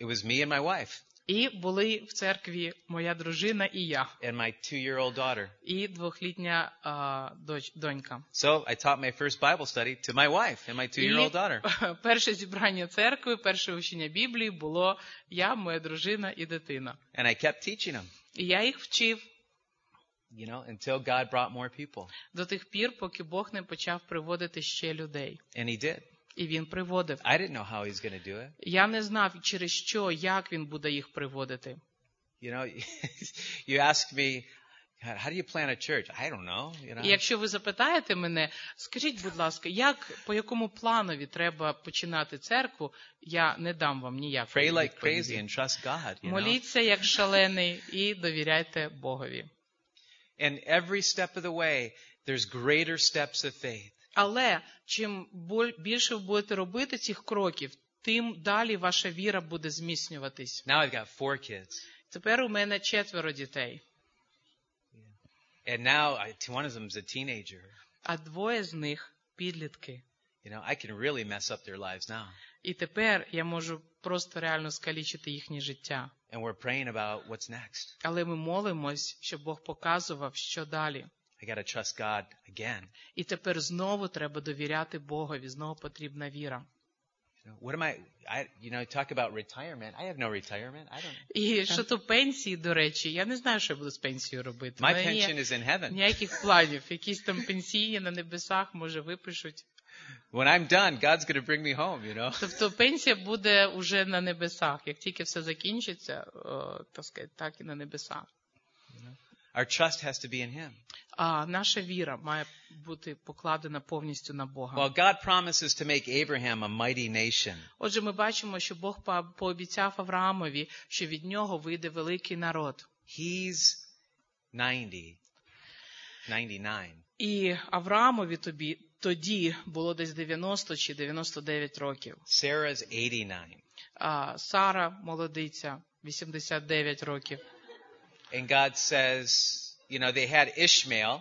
it was me and my wife І були в церкві моя дружина і я, and my two-year-old daughter. і двохлітня а, доч, донька. So I taught my first Bible study to my wife and my two-year-old daughter. І перше зібрання церкви, перше вчення Біблії було я, моя дружина і дитина. And I kept teaching them, І я їх вчив You know, until God brought more people. до тих пір, поки Бог не почав приводити ще людей. And he did. І він приводив. I didn't know how he's going to do it. Я не знав, через що, як він буде їх приводити. You know, you ask me, God, how do you plant a church? I don't know. You know, І якщо ви запитаєте мене, скажіть, будь ласка, як по якому планові треба починати церкву, я не дам вам ніякої pray like crazy and trust God. You know? Моліться як шалений і довіряйте Богові. And every step of the way, there's greater steps of faith. Але чим боль- більше ви будете робити цих кроків, тим далі ваша віра буде зміцнюватись. Now I've got four kids. Тепер у мене четверо дітей, And now I, one of them is a teenager. а двоє з них підлітки. You know, I can really mess up their lives now. І тепер я можу просто реально скалічити їхнє життя. And we're praying about what's next. Але ми молимось, щоб Бог показував, що далі. I got to trust God again. І тепер знову треба довіряти Богові, знову потрібна віра. What am I, I, you know, talk about retirement. I have no retirement. I don't, І щодо пенсії, до речі, я не знаю, що я буду з пенсією робити. my pension is in heaven. ніяких планів. Якісь там пенсії на небесах, може, випишуть. When I'm done, God's going to bring me home, you know. Тобто пенсія буде уже на небесах. Як тільки все закінчиться, так сказати, так і на небесах. Our trust has to be in Him. А наша віра має бути покладена повністю на Бога. Well, God promises to make Abraham a mighty nation. Отже, ми бачимо, що Бог пообіцяв Авраамові, що від нього вийде великий народ. He's 90, 99. І Авраамові тобі тоді було десь 90 чи 99 років. Sarah's 89. А Сара, молодиця, 89 років. And God says, you know, they had Ishmael,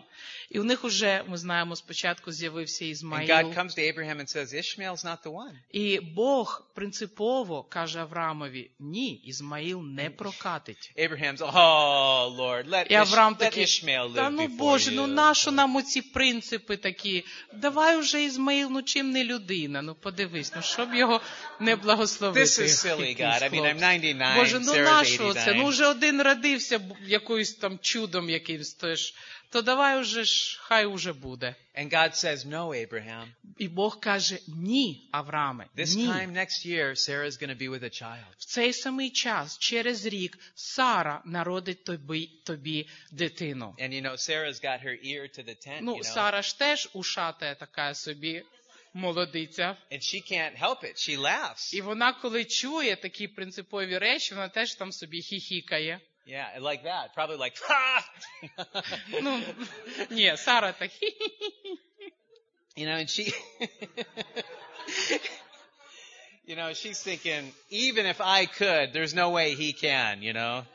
І у них уже, ми знаємо, спочатку з'явився and God comes to Abraham and says, Ishmael's not the one. І Бог принципово каже Авраамові: ні, Ізмаїл не прокатить. Abraham's, oh Lord, let, І Ish- Авраам let такий, Ishmael та ну Боже, ну нащо нам оці принципи такі? Давай уже Ізмаїл, ну чим не людина? Ну подивись, ну щоб його не благословити. This is silly, God. I mean, I'm 99, Боже, ну нащо це? Ну вже один родився якоюсь там чудом якимсь теж. То давай уже ж, хай уже буде. And God says, no, Abraham. І Бог каже: ні, Аврааме, This ні. time next year, Sarah's going to be with a child. В цей самий час, через рік, Сара народить тобі, тобі дитину. And you know, Sarah's got her ear to the tent, Ну, you know, Сара ж теж ушата така собі молодиця. and she can't help it. She laughs. І вона, коли чує такі принципові речі, вона теж там собі хіхікає. Yeah, like that. Probably like, ha! Ну, ні, Сара так хі-хі. you know, and she, you know, she's thinking, even if I could, there's no way he can, you know.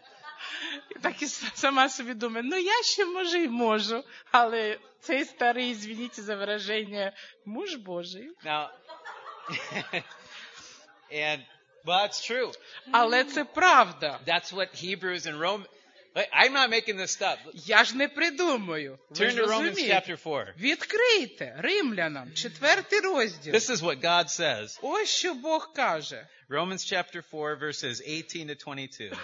І так і с- сама собі думає, ну я ще може й можу, але цей старий, звініть за вираження, муж Божий. Now, and well, that's true. Але це правда. That's what Hebrews and Rome. Wait, I'm not making this stuff. Я ж не придумаю. Ви Turn ж to Romans розумієте. chapter four. Відкрийте римлянам, четвертий розділ. This is what God says. Ось що Бог каже. Romans chapter 4 verses 18 to 22.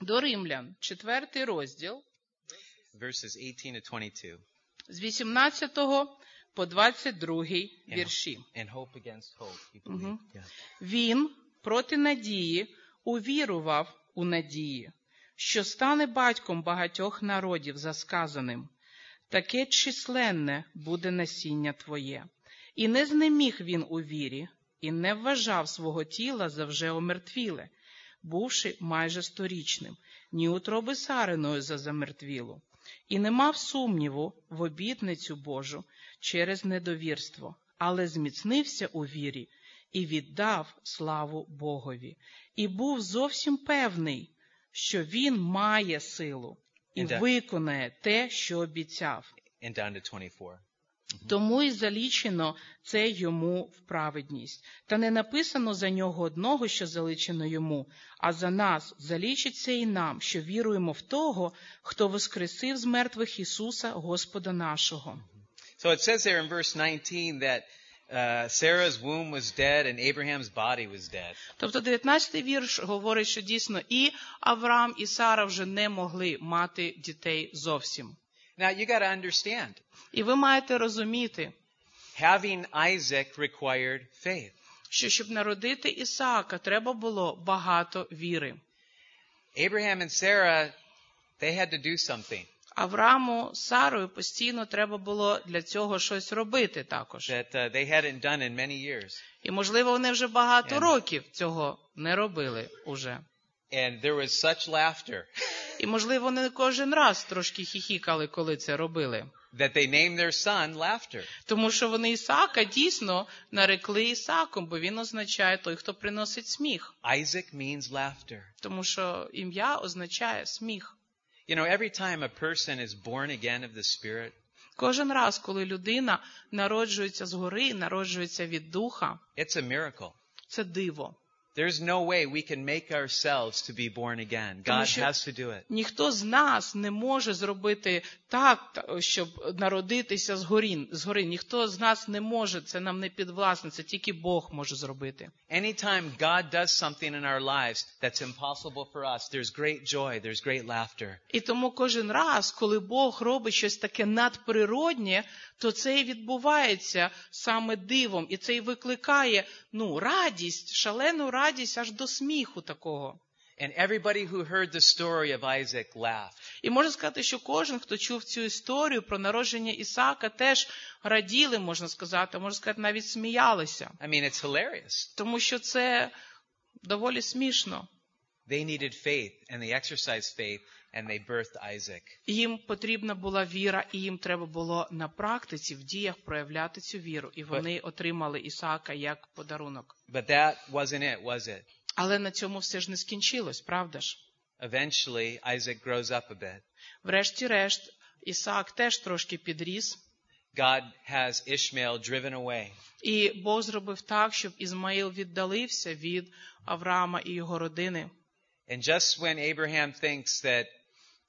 До римлян, четвертий розділ, Verses 18 to 22. з 18 по 22 вірші. Yeah. Він проти надії увірував у надії, що стане батьком багатьох народів за сказаним. Таке численне буде насіння твоє. І не знеміг він у вірі, і не вважав свого тіла за вже омертвіле, бувши майже сторічним, ні утроби Сариною за замертвілу, і не мав сумніву в обітницю Божу через недовірство, але зміцнився у вірі і віддав славу Богові, і був зовсім певний, що він має силу і виконає те, що обіцяв. And down to 24. Тому і залічено це йому в праведність. Та не написано за нього одного, що заличено йому, а за нас залічиться і нам, що віруємо в того, хто воскресив з мертвих Ісуса, Господа нашого. So it says there in verse 19 that uh, Sarah's womb was dead and Abraham's body was dead. Тобто 19-й вірш говорить, що дійсно і Авраам, і Сара вже не могли мати дітей зовсім. Now you got to understand, І ви маєте розуміти, having Isaac required faith. що щоб народити Ісаака, треба було багато віри. Abraham and Sarah, they had to do something Аврааму Сарою постійно треба було для цього щось робити також. that uh, they hadn't done in many years. І, можливо, вони вже багато Yeah. років цього не робили уже. And there was such laughter І, можливо, вони кожен раз трошки хіхікали, коли це робили. That they named their son Laughter. Тому що вони Ісаака дійсно нарекли Ісаком, бо він означає той, хто приносить сміх. Isaac means laughter. Тому що ім'я означає сміх. You know, every time a person is born again of the Spirit, Кожен раз, коли людина народжується згори, народжується від духа, it's a miracle. це диво. There's no way we can make ourselves to be born again. God has to do it. Ніхто з нас не може зробити так, щоб народитися згорі. згори. Ніхто з нас не може, це нам не підвласне, це тільки Бог може зробити. Anytime God does something in our lives that's impossible for us, there's great joy, there's great laughter. І тому кожен раз, коли Бог робить щось таке надприроднє, то це і відбувається саме дивом, і це і викликає ну, радість, шалену радість аж до сміху такого. And everybody who heard the story of Isaac laughed. І можна сказати, що кожен, хто чув цю історію про народження Ісаака, теж раділи, можна сказати, можна сказати, навіть сміялися. I mean, it's hilarious. Тому що це доволі смішно. They needed faith, and they exercised faith, and they birthed Isaac. Їм потрібна була віра, і їм треба було на практиці, в діях проявляти цю віру. І вони отримали Ісаака як подарунок. But that wasn't it, was it? Але на цьому все ж не скінчилось, правда ж? eventually Isaac grows up a bit. Врешті-решт, Ісаак теж трошки підріс, God has Ishmael driven away. і Бог зробив так, щоб Ізмаїл віддалився від Авраама і його родини. And just when Abraham thinks that,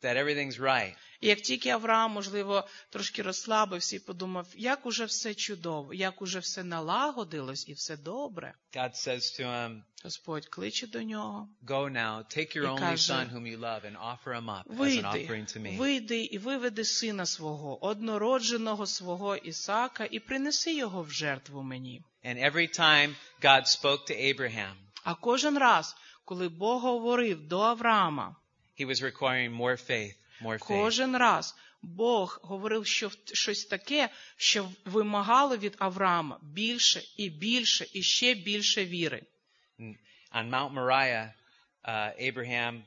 that everything's right, І як тільки Авраам, можливо, трошки розслабився і подумав, як уже все чудово, як уже все налагодилось і все добре, God says to him, Господь кличе до нього. Go now, take your only каже, son whom you love and offer him up as an offering to me. вийди і виведи сина свого, однородженого свого Ісака, і принеси його в жертву мені. And every time God spoke to Abraham, А кожен раз, коли Бог говорив до Авраама, he was requiring more faith, more faith. кожен раз Бог говорив що, щось таке, що вимагало від Авраама більше і більше і ще більше віри. On Mount Moriah, uh, Abraham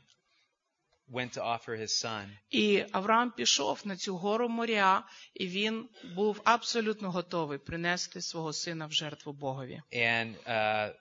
went to offer his son. І Авраам пішов на цю гору моря, і він був абсолютно готовий принести свого сина в жертву Богові. And uh,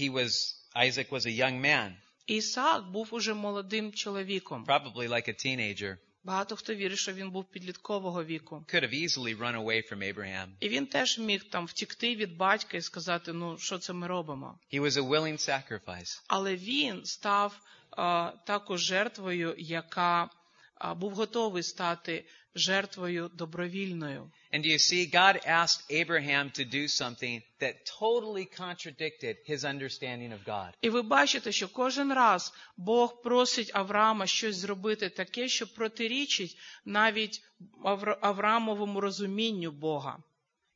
he was, Isaac was a young man, Ісаак був уже молодим чоловіком. probably like a teenager. Багато хто вірить, що він був підліткового віку. Could have easily run away from Abraham. І він теж міг там втікти від батька і сказати: ну що це ми робимо? He was a willing sacrifice. Але він став а, також жертвою, яка а, був готовий стати жертвою добровільною. And you see, God asked Abraham to do something that totally contradicted his understanding of God. І ви бачите, що кожен раз Бог просить Авраама щось зробити таке, що протирічить навіть Авраамовому розумінню Бога.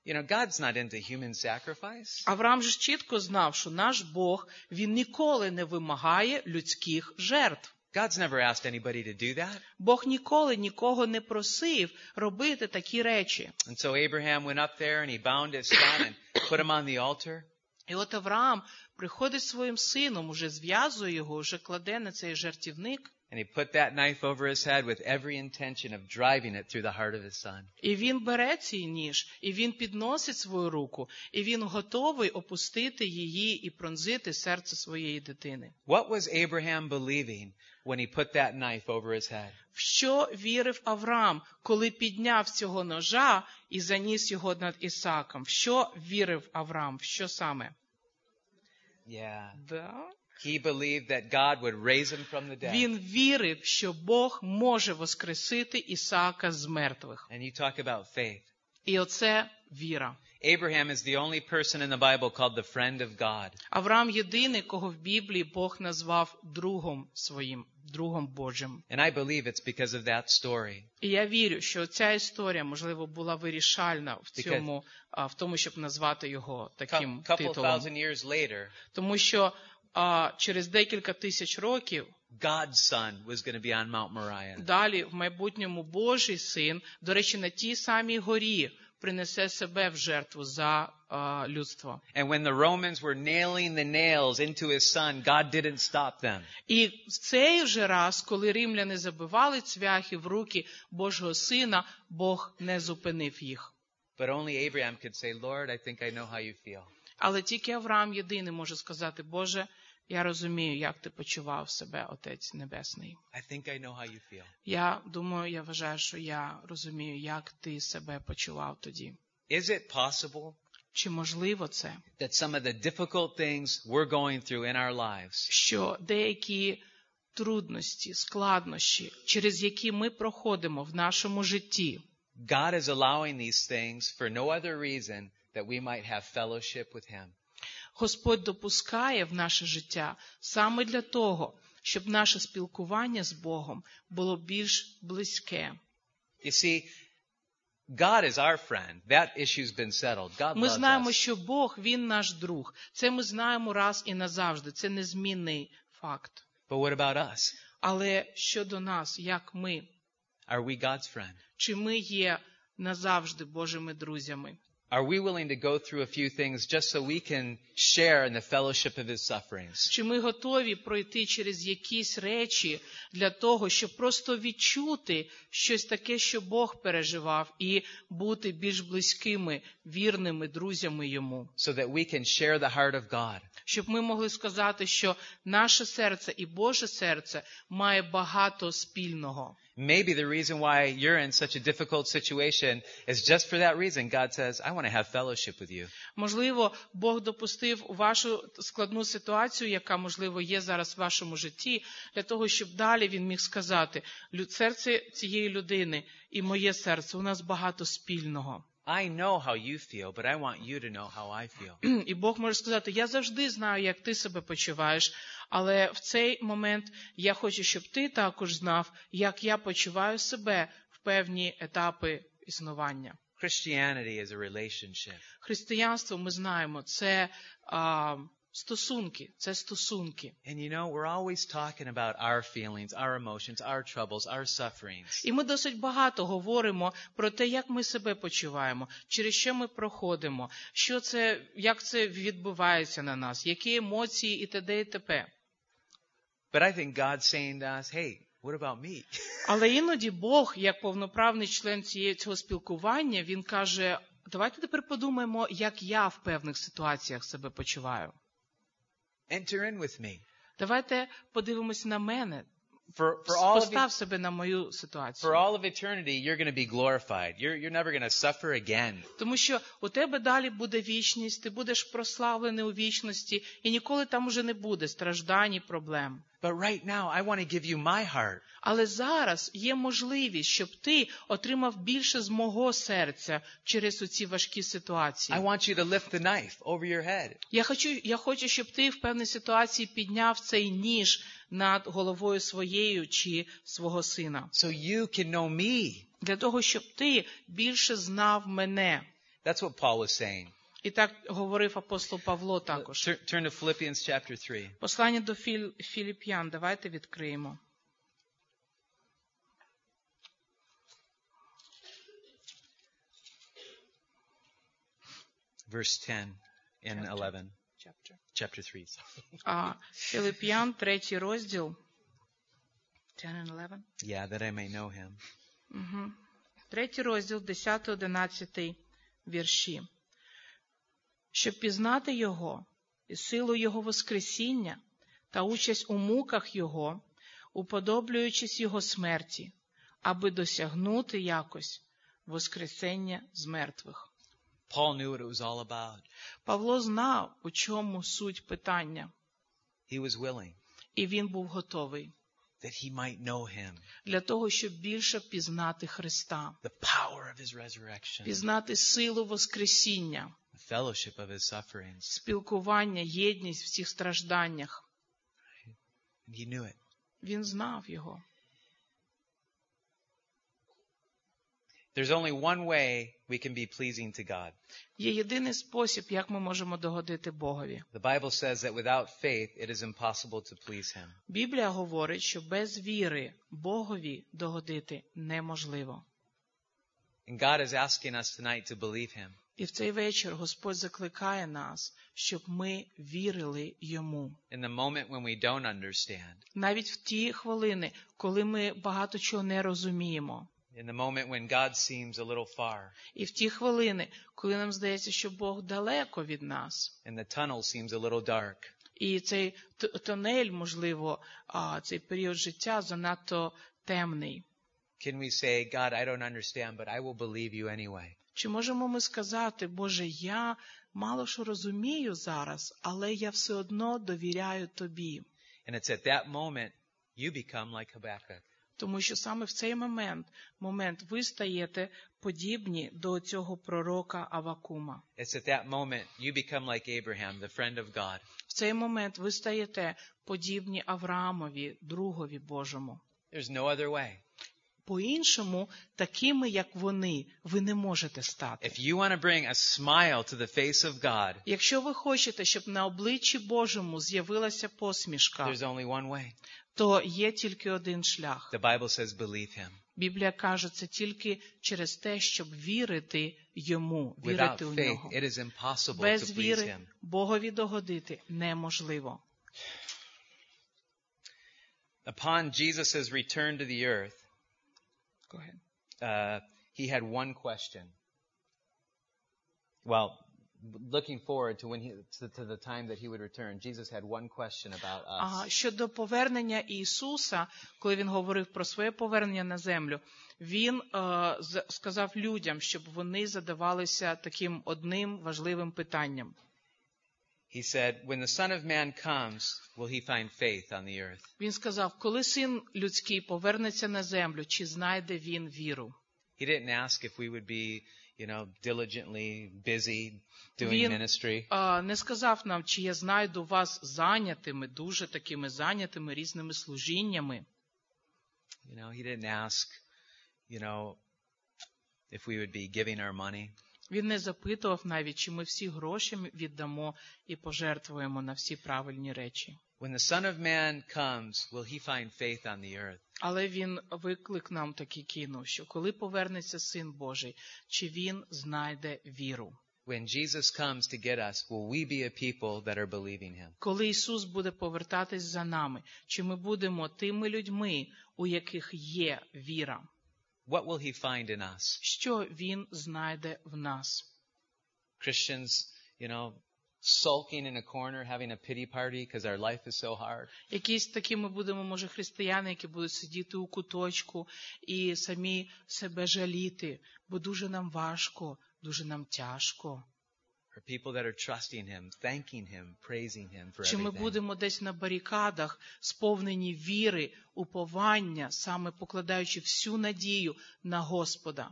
You know, God's not into human sacrifice. Авраам же чітко знав, що наш Бог він ніколи не вимагає людських жертв. God's never asked anybody to do that. Бог ніколи нікого не просив робити такі речі. And so Abraham went up there and he bound his son and put him on the altar. І от Авраам приходить своїм сином, уже зв'язує його, уже кладе на цей жертівник, And he put that knife over his head with every intention of driving it through the heart of his son. і він бере цей ніж, і він підносить свою руку, і він готовий опустити її і пронзити серце своєї дитини. What was Abraham believing when he put that knife over his head? В що вірив Авраам, коли підняв цього ножа і заніс його над Ісаком? В що вірив Авраам? В що саме? Yeah. Да? He believed that God would raise him from the dead. Він вірив, що Бог може воскресити Ісаака з мертвих. And you talk about faith. І оце віра. Abraham is the only person in the Bible called the friend of God. Авраам єдиний, кого в Біблії Бог назвав другом своїм, другом Божим. And I believe it's because of that story. І я вірю, що ця історія, можливо, була вирішальна в цьому, в тому, щоб назвати його таким couple титулом. years later, Тому що а, через декілька тисяч років God's son was going to be on Mount Moriah. далі в майбутньому Божий син, до речі, на тій самій горі принесе себе в жертву за а, людство. And when the Romans were nailing the nails into his son, God didn't stop them. І в цей же раз, коли римляни забивали цвяхи в руки Божого сина, Бог не зупинив їх. But only Abraham could say, Lord, I think I know how you feel. Але тільки Авраам єдиний може сказати, Боже, я розумію, як ти почував себе, Отець Небесний. I think I know how you feel. Я думаю, я вважаю, що я розумію, як ти себе почував тоді. Is it possible Чи можливо це, that some of the difficult things we're going through in our lives що деякі трудності, складнощі, через які ми проходимо в нашому житті, God is allowing these things for no other reason that we might have fellowship with Him? Господь допускає в наше життя саме для того, щоб наше спілкування з Богом було більш близьке. You see, God is our friend. That issue's been settled. God Ми loves знаємо, us. що Бог він наш друг. Це ми знаємо раз і назавжди. Це незмінний факт. But what about us? Але щодо нас, як ми, Are we God's friend? чи ми є назавжди Божими друзями? Are we willing to go through a few things just so we can share in the fellowship of His sufferings? Чи ми готові пройти через якісь речі для того, щоб просто відчути щось таке, що Бог переживав, і бути більш близькими, вірними друзями йому, So that we can share the heart of God? щоб ми могли сказати, що наше серце і Боже серце має багато спільного. Maybe the reason why you're in such a difficult situation is just for that reason. God says, I want to have fellowship with you. Можливо, Бог допустив вашу складну ситуацію, яка можливо є зараз в вашому житті, для того, щоб далі він міг сказати: «Лю- серце цієї людини і моє серце у нас багато спільного. I know how you feel, but I want you to know how I feel. І Бог може сказати: Я завжди знаю, як ти себе почуваєш, але в цей момент я хочу, щоб ти також знав, як я почуваю себе в певні етапи існування. Christianity is a relationship. Християнство, ми знаємо, це а, стосунки, це стосунки. And you know, we're always talking about our feelings, our emotions, our troubles, our sufferings. І ми досить багато говоримо про те, як ми себе почуваємо, через що ми проходимо, що це, як це відбувається на нас, які емоції і т.д. і т.п. But I think God's saying to us, hey, what about me? Але іноді Бог, як повноправний член цієї цього спілкування, він каже: давайте тепер подумаємо, як я в певних ситуаціях себе почуваю. Enter in with me. Давайте подивимось на мене. For, for all of себе на мою For all of eternity, you're going to be glorified. You're, you're never going to suffer again. Тому що у тебе далі буде вічність, ти будеш прославлений у вічності, і ніколи там уже не буде страждань і проблем. But right now, I want to give you my heart. Але зараз є можливість, щоб ти отримав більше з мого серця через оці важкі ситуації. I want you to lift the knife over your head. Я хочу, я хочу, щоб ти в певній ситуації підняв цей ніж над головою своєю чи свого сина. So you can know me. Для того, щоб ти більше знав мене. That's what Paul was saying. І так говорив апостол Павло також. Turn, to Philippians chapter 3. Послання до Філіп'ян, давайте відкриємо. Verse 10 and 11. Chapter 3. А Філіп'ян, третій розділ. 10 and 11. Yeah, that I may know him. Угу. Третій розділ, 10-11 вірші. Щоб пізнати Його і силу Його Воскресіння та участь у муках Його, уподоблюючись Його смерті, аби досягнути якось Воскресення з мертвих. Paul knew what it was all about. Павло знав, у чому суть питання, He was willing і він був готовий that he might know him, для того, щоб більше пізнати Христа, the power of his resurrection, пізнати силу Воскресіння. the fellowship of his sufferings. спілкування, єдність в цих стражданнях. And he knew it. Він знав його. There's only one way we can be pleasing to God. Є єдиний спосіб, як ми можемо догодити Богові. The Bible says that without faith, it is impossible to please him. Біблія говорить, що без віри Богові догодити неможливо. And God is asking us tonight to believe him. І в цей вечір Господь закликає нас, щоб ми вірили йому. In the moment when we don't understand, Навіть в ті хвилини, коли ми багато чого не розуміємо. In the moment when God seems a little far, І в ті хвилини, коли нам здається, що Бог далеко від нас, and the tunnel seems a little dark, І цей т- тунель, можливо, а, цей період життя занадто темний. can we say, God, I don't understand, but I will believe you anyway? Чи можемо ми сказати, Боже, я мало що розумію зараз, але я все одно довіряю Тобі. And it's at that moment you become like Habakkuk. Тому що саме в цей момент, момент ви стаєте подібні до цього пророка Авакума. It's at that moment you become like Abraham, the friend of God. В цей момент ви стаєте подібні Авраамові, другові Божому. There's no other way. По-іншому, такими, як вони, ви не можете стати. If you want to bring a smile to the face of God, Якщо ви хочете, щоб на обличчі Божому з'явилася посмішка, there's only one way. То є тільки один шлях. The Bible says, believe him. Біблія каже, це тільки через те, щоб вірити йому, Without у faith, нього. it is impossible to Без please віри him. Богові догодити неможливо. Upon Jesus' return to the earth, Go ahead. uh, he had one question. Well, looking forward to when he to, to the time that he would return, Jesus had one question about us. А щодо повернення Ісуса, коли він говорив про своє повернення на землю, він е, з- сказав людям, щоб вони задавалися таким одним важливим питанням. He said, "When the Son of Man comes, will he find faith on the earth?" Він сказав, коли син людський повернеться на землю, чи знайде він віру? He didn't ask if we would be, you know, diligently busy doing Він ministry. е, не сказав нам, чи я знайду вас зайнятими, дуже такими зайнятими різними служіннями. You know, he didn't ask, you know, if we would be giving our money. Він не запитував навіть, чи ми всі гроші віддамо і пожертвуємо на всі правильні речі. When the Son of Man comes, will he find faith on the earth? Але він виклик нам такий кинув, що коли повернеться Син Божий, чи він знайде віру? When Jesus comes to get us, will we be a people that are believing him? Коли Ісус буде повертатись за нами, чи ми будемо тими людьми, у яких є віра? What will he find in us? Що він знайде в нас? Christians, you know, sulking in a corner, having a pity party because our life is so hard. Якісь такі ми будемо, може, християни, які будуть сидіти у куточку і самі себе жаліти, бо дуже нам важко, дуже нам тяжко. Or people that are trusting him, thanking him, praising him for Чи ми everything. будемо десь на барикадах, сповнені віри, уповання, саме покладаючи всю надію на Господа?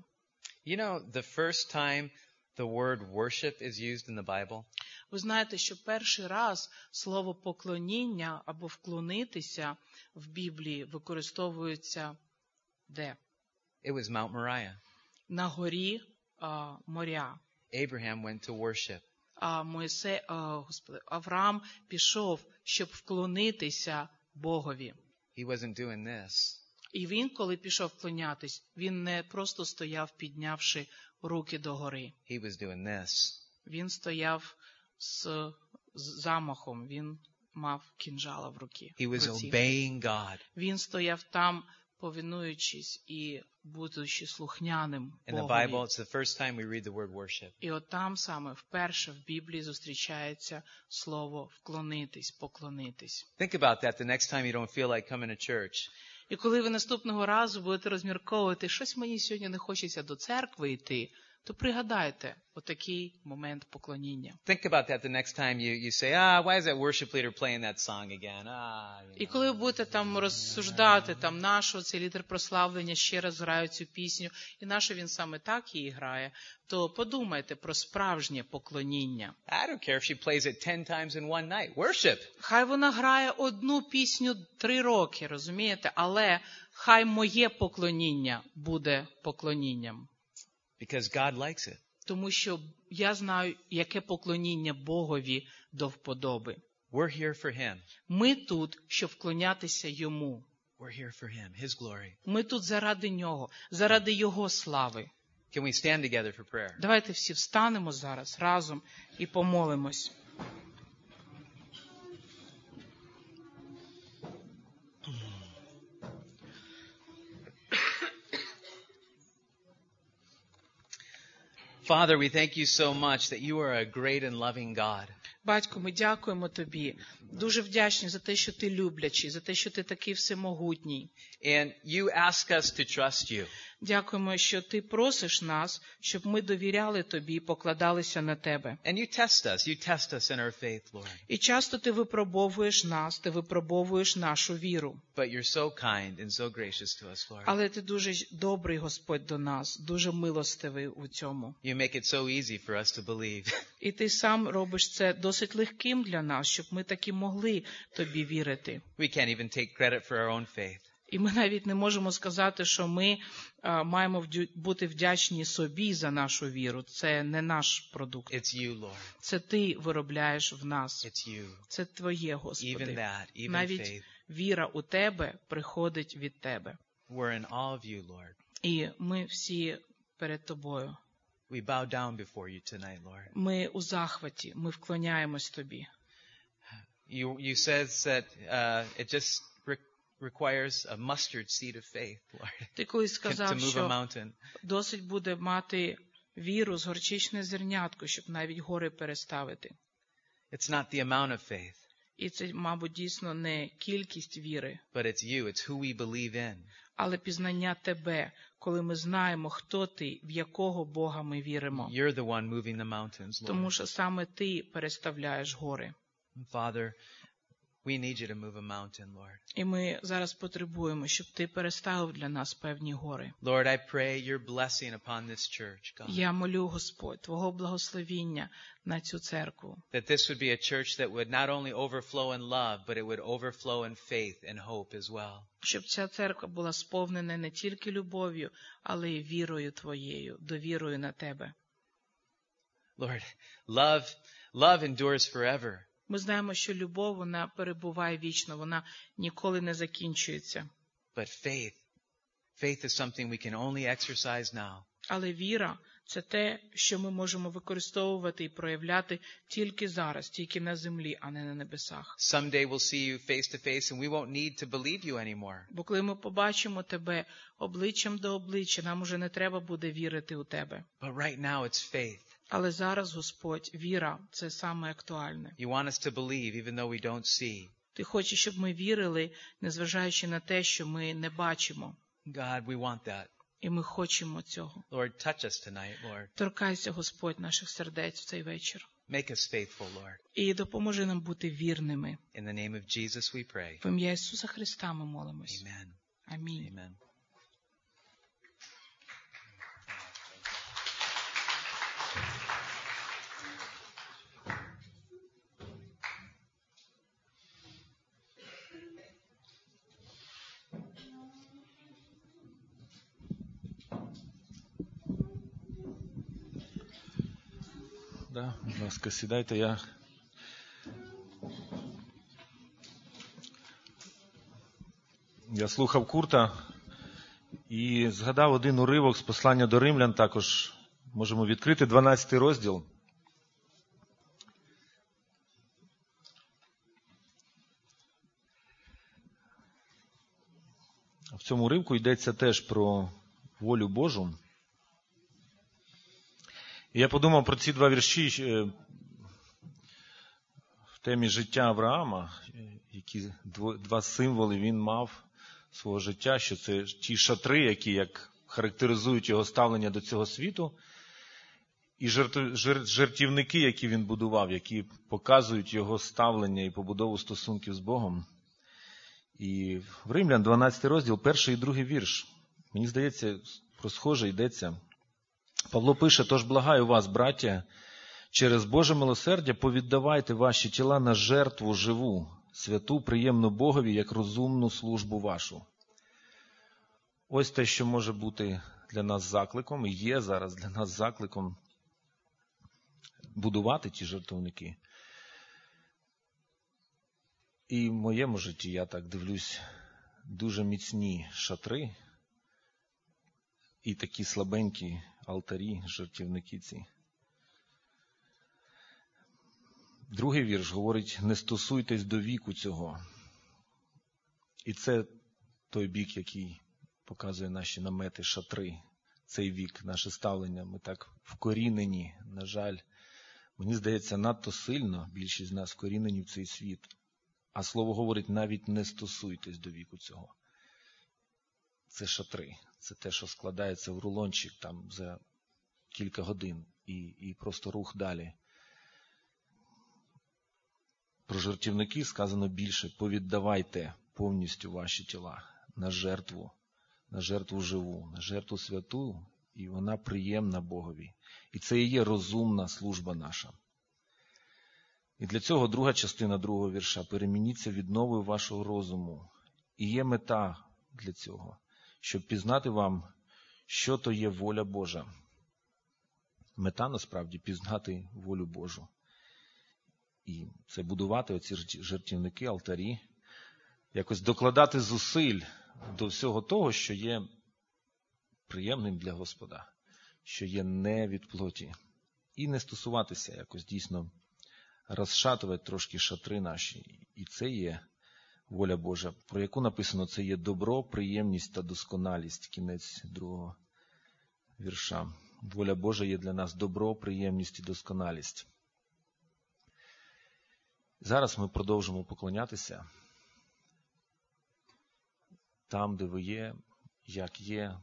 You know, the first time the word worship is used in the Bible, Ви знаєте, що перший раз слово поклоніння або вклонитися в Біблії використовується де? it was Mount Moriah. На горі а, моря. Abraham went to worship. А Моїсе, а, господи, Авраам пішов, щоб вклонитися Богові. He wasn't doing this. І він, коли пішов вклонятись, він не просто стояв, піднявши руки догори. He was doing this. Він стояв з, з замахом, він мав кінжала в руки. He в руці. obeying God. Він стояв там, повинуючись і будучи слухняним In the Богові. It's the first time we read the word worship. І от там саме вперше в Біблії зустрічається слово вклонитись, поклонитись. Think about that the next time you don't feel like coming to church. І коли ви наступного разу будете розмірковувати, щось мені сьогодні не хочеться до церкви йти, то пригадайте отакий момент поклоніння. Think about that the next time you, you say, ah, why is that worship leader playing that song again? Ah, you І коли ви будете там розсуждати, там нашого цей лідер прославлення ще раз грає цю пісню, і наше він саме так її грає, то подумайте про справжнє поклоніння. I don't care if she plays it 10 times in one night. Worship. Хай вона грає одну пісню три роки, розумієте? Але хай моє поклоніння буде поклонінням. Because God likes it. Тому що я знаю, яке поклоніння Богові до вподоби. We're here for Him. Ми тут, щоб вклонятися йому. We're here for Him, His glory. Ми тут заради нього, заради Його слави. Can we stand together for prayer? Давайте всі встанемо зараз разом і помолимось. Father, we thank you so much that you are a great and loving God. Батько, ми дякуємо тобі. Дуже вдячні за те, що ти люблячий, за те, що ти такий всемогутній. And you ask us to trust you. Дякуємо, що ти просиш нас, щоб ми довіряли тобі і покладалися на тебе. And you test us. You test us in our faith, Lord. І часто ти випробовуєш нас, ти випробовуєш нашу віру. But you're so kind and so gracious to us, Lord. Але ти дуже добрий, Господь, до нас, дуже милостивий у цьому. You make it so easy for us to believe. І ти сам робиш це досить легким для нас, щоб ми таки могли тобі вірити. We can't even take credit for our own faith. І ми навіть не можемо сказати, що ми маємо бути вдячні собі за нашу віру. Це не наш продукт. It's you, Lord. Це ти виробляєш в нас. It's you. Це твоє, Even that, even Навіть faith. віра у тебе приходить від тебе. We're in awe of you, Lord. І ми всі перед тобою. We bow down before you tonight, Lord. Ми у захваті, ми вклоняємось тобі. You, you says that uh, it just requires a mustard seed of faith, Lord, Ти колись to сказав, move a що mountain. досить буде мати віру з горчичне зернятко, щоб навіть гори переставити. It's not the amount of faith, І це, мабуть, дійсно не кількість віри, but it's you. It's who we believe in. але пізнання тебе, коли ми знаємо, хто ти, в якого Бога ми віримо. You're the one moving the mountains, Тому Lord. що саме ти переставляєш гори. Father, we need you to move a mountain, Lord. І ми зараз потребуємо, щоб ти переставив для нас певні гори. Lord, I pray your blessing upon this church, God. Я молю, Господь, Твого благословіння на цю церкву, That this would be a church that would not only overflow in love, but it would overflow in faith and hope as well. щоб ця церква була сповнена не тільки любов'ю, але й вірою Твоєю, довірою на Тебе. Lord, love, love endures forever. Ми знаємо, що любов вона перебуває вічно, вона ніколи не закінчується. But faith, faith is something we can only exercise now. Але віра це те, що ми можемо використовувати і проявляти тільки зараз, тільки на землі, а не на небесах. Someday we'll see you face to face and we won't need to believe you anymore. Бо коли ми побачимо тебе обличчям до обличчя, нам уже не треба буде вірити у тебе. But right now it's faith. Але зараз, Господь, віра це саме актуальне. You want us to believe even though we don't see. Ти хочеш, щоб ми вірили, незважаючи на те, що ми не бачимо. God, we want that. І ми хочемо цього. Lord, touch us tonight, Lord. Торкайся, Господь, наших сердець в цей вечір. Make us faithful, Lord. І допоможи нам бути вірними. In the name of Jesus we pray. В ім'я Ісуса Христа ми молимось. Amen. Амінь. Amen. Да, будь ласка, сідайте. Я... Я слухав Курта і згадав один уривок з послання до римлян. Також можемо відкрити 12 розділ. В цьому уривку йдеться теж про волю Божу. Я подумав про ці два вірші е, в темі життя Авраама, які два символи він мав свого життя, що це ті шатри, які як характеризують його ставлення до цього світу, і жертівники, які він будував, які показують його ставлення і побудову стосунків з Богом. І в Римлян 12 розділ, перший і другий вірш. Мені здається, про схоже йдеться. Павло пише: тож благаю вас, браття, через Боже милосердя повіддавайте ваші тіла на жертву живу, святу, приємну Богові, як розумну службу вашу. Ось те, що може бути для нас закликом, і є зараз для нас закликом будувати ті жертовники. І в моєму житті я так дивлюсь дуже міцні шатри і такі слабенькі алтарі, жертівники ці. Другий вірш говорить: не стосуйтесь до віку цього. І це той бік, який показує наші намети, шатри, цей вік, наше ставлення. Ми так вкорінені, на жаль, мені здається, надто сильно більшість з нас вкорінені в цей світ. А слово говорить, навіть не стосуйтесь до віку цього. Це шатри, це те, що складається в рулончик там за кілька годин і, і просто рух далі. Про жертівники сказано більше. Повіддавайте повністю ваші тіла на жертву, на жертву живу, на жертву святу, і вона приємна Богові. І це і є розумна служба наша. І для цього друга частина другого вірша перемініться відновою вашого розуму. І є мета для цього, щоб пізнати вам, що то є воля Божа. Мета насправді пізнати волю Божу. І це будувати оці жертівники, алтарі, якось докладати зусиль до всього того, що є приємним для Господа, що є не від плоті. І не стосуватися якось дійсно розшатувати трошки шатри наші. І це є воля Божа, про яку написано, це є добро, приємність та досконалість, кінець другого вірша. Воля Божа є для нас добро, приємність і досконалість. Зараз ми продовжимо поклонятися там, де ви є, як є,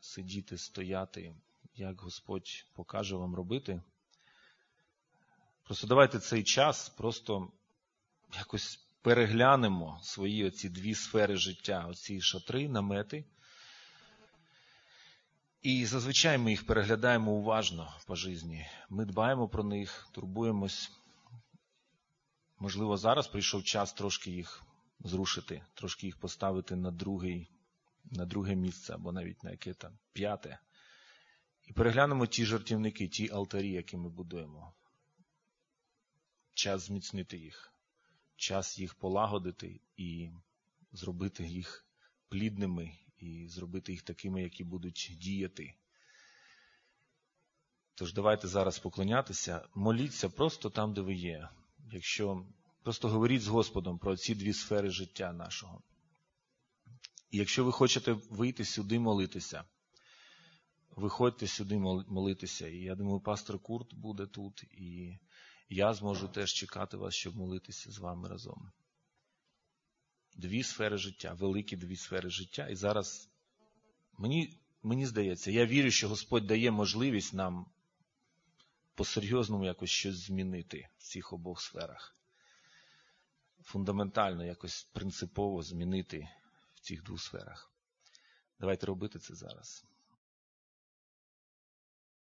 сидіти, стояти, як Господь покаже вам робити. Просто давайте цей час просто якось переглянемо свої оці дві сфери життя, оці шатри, намети. І зазвичай ми їх переглядаємо уважно по житті. Ми дбаємо про них, турбуємось. Можливо, зараз прийшов час трошки їх зрушити, трошки їх поставити на другий, на друге місце або навіть на яке там п'яте. І переглянемо ті жартівники, ті алтарі, які ми будуємо. Час зміцнити їх, час їх полагодити і зробити їх плідними, і зробити їх такими, які будуть діяти. Тож давайте зараз поклонятися, моліться просто там, де ви є. Якщо просто говоріть з Господом про ці дві сфери життя нашого. І якщо ви хочете вийти сюди молитися, виходьте сюди молитися. І я думаю, пастор Курт буде тут, і я зможу теж чекати вас, щоб молитися з вами разом. Дві сфери життя, великі дві сфери життя. І зараз мені, мені здається, я вірю, що Господь дає можливість нам по-серйозному якось щось змінити в цих обох сферах. Фундаментально, якось принципово змінити в цих двох сферах. Давайте робити це зараз.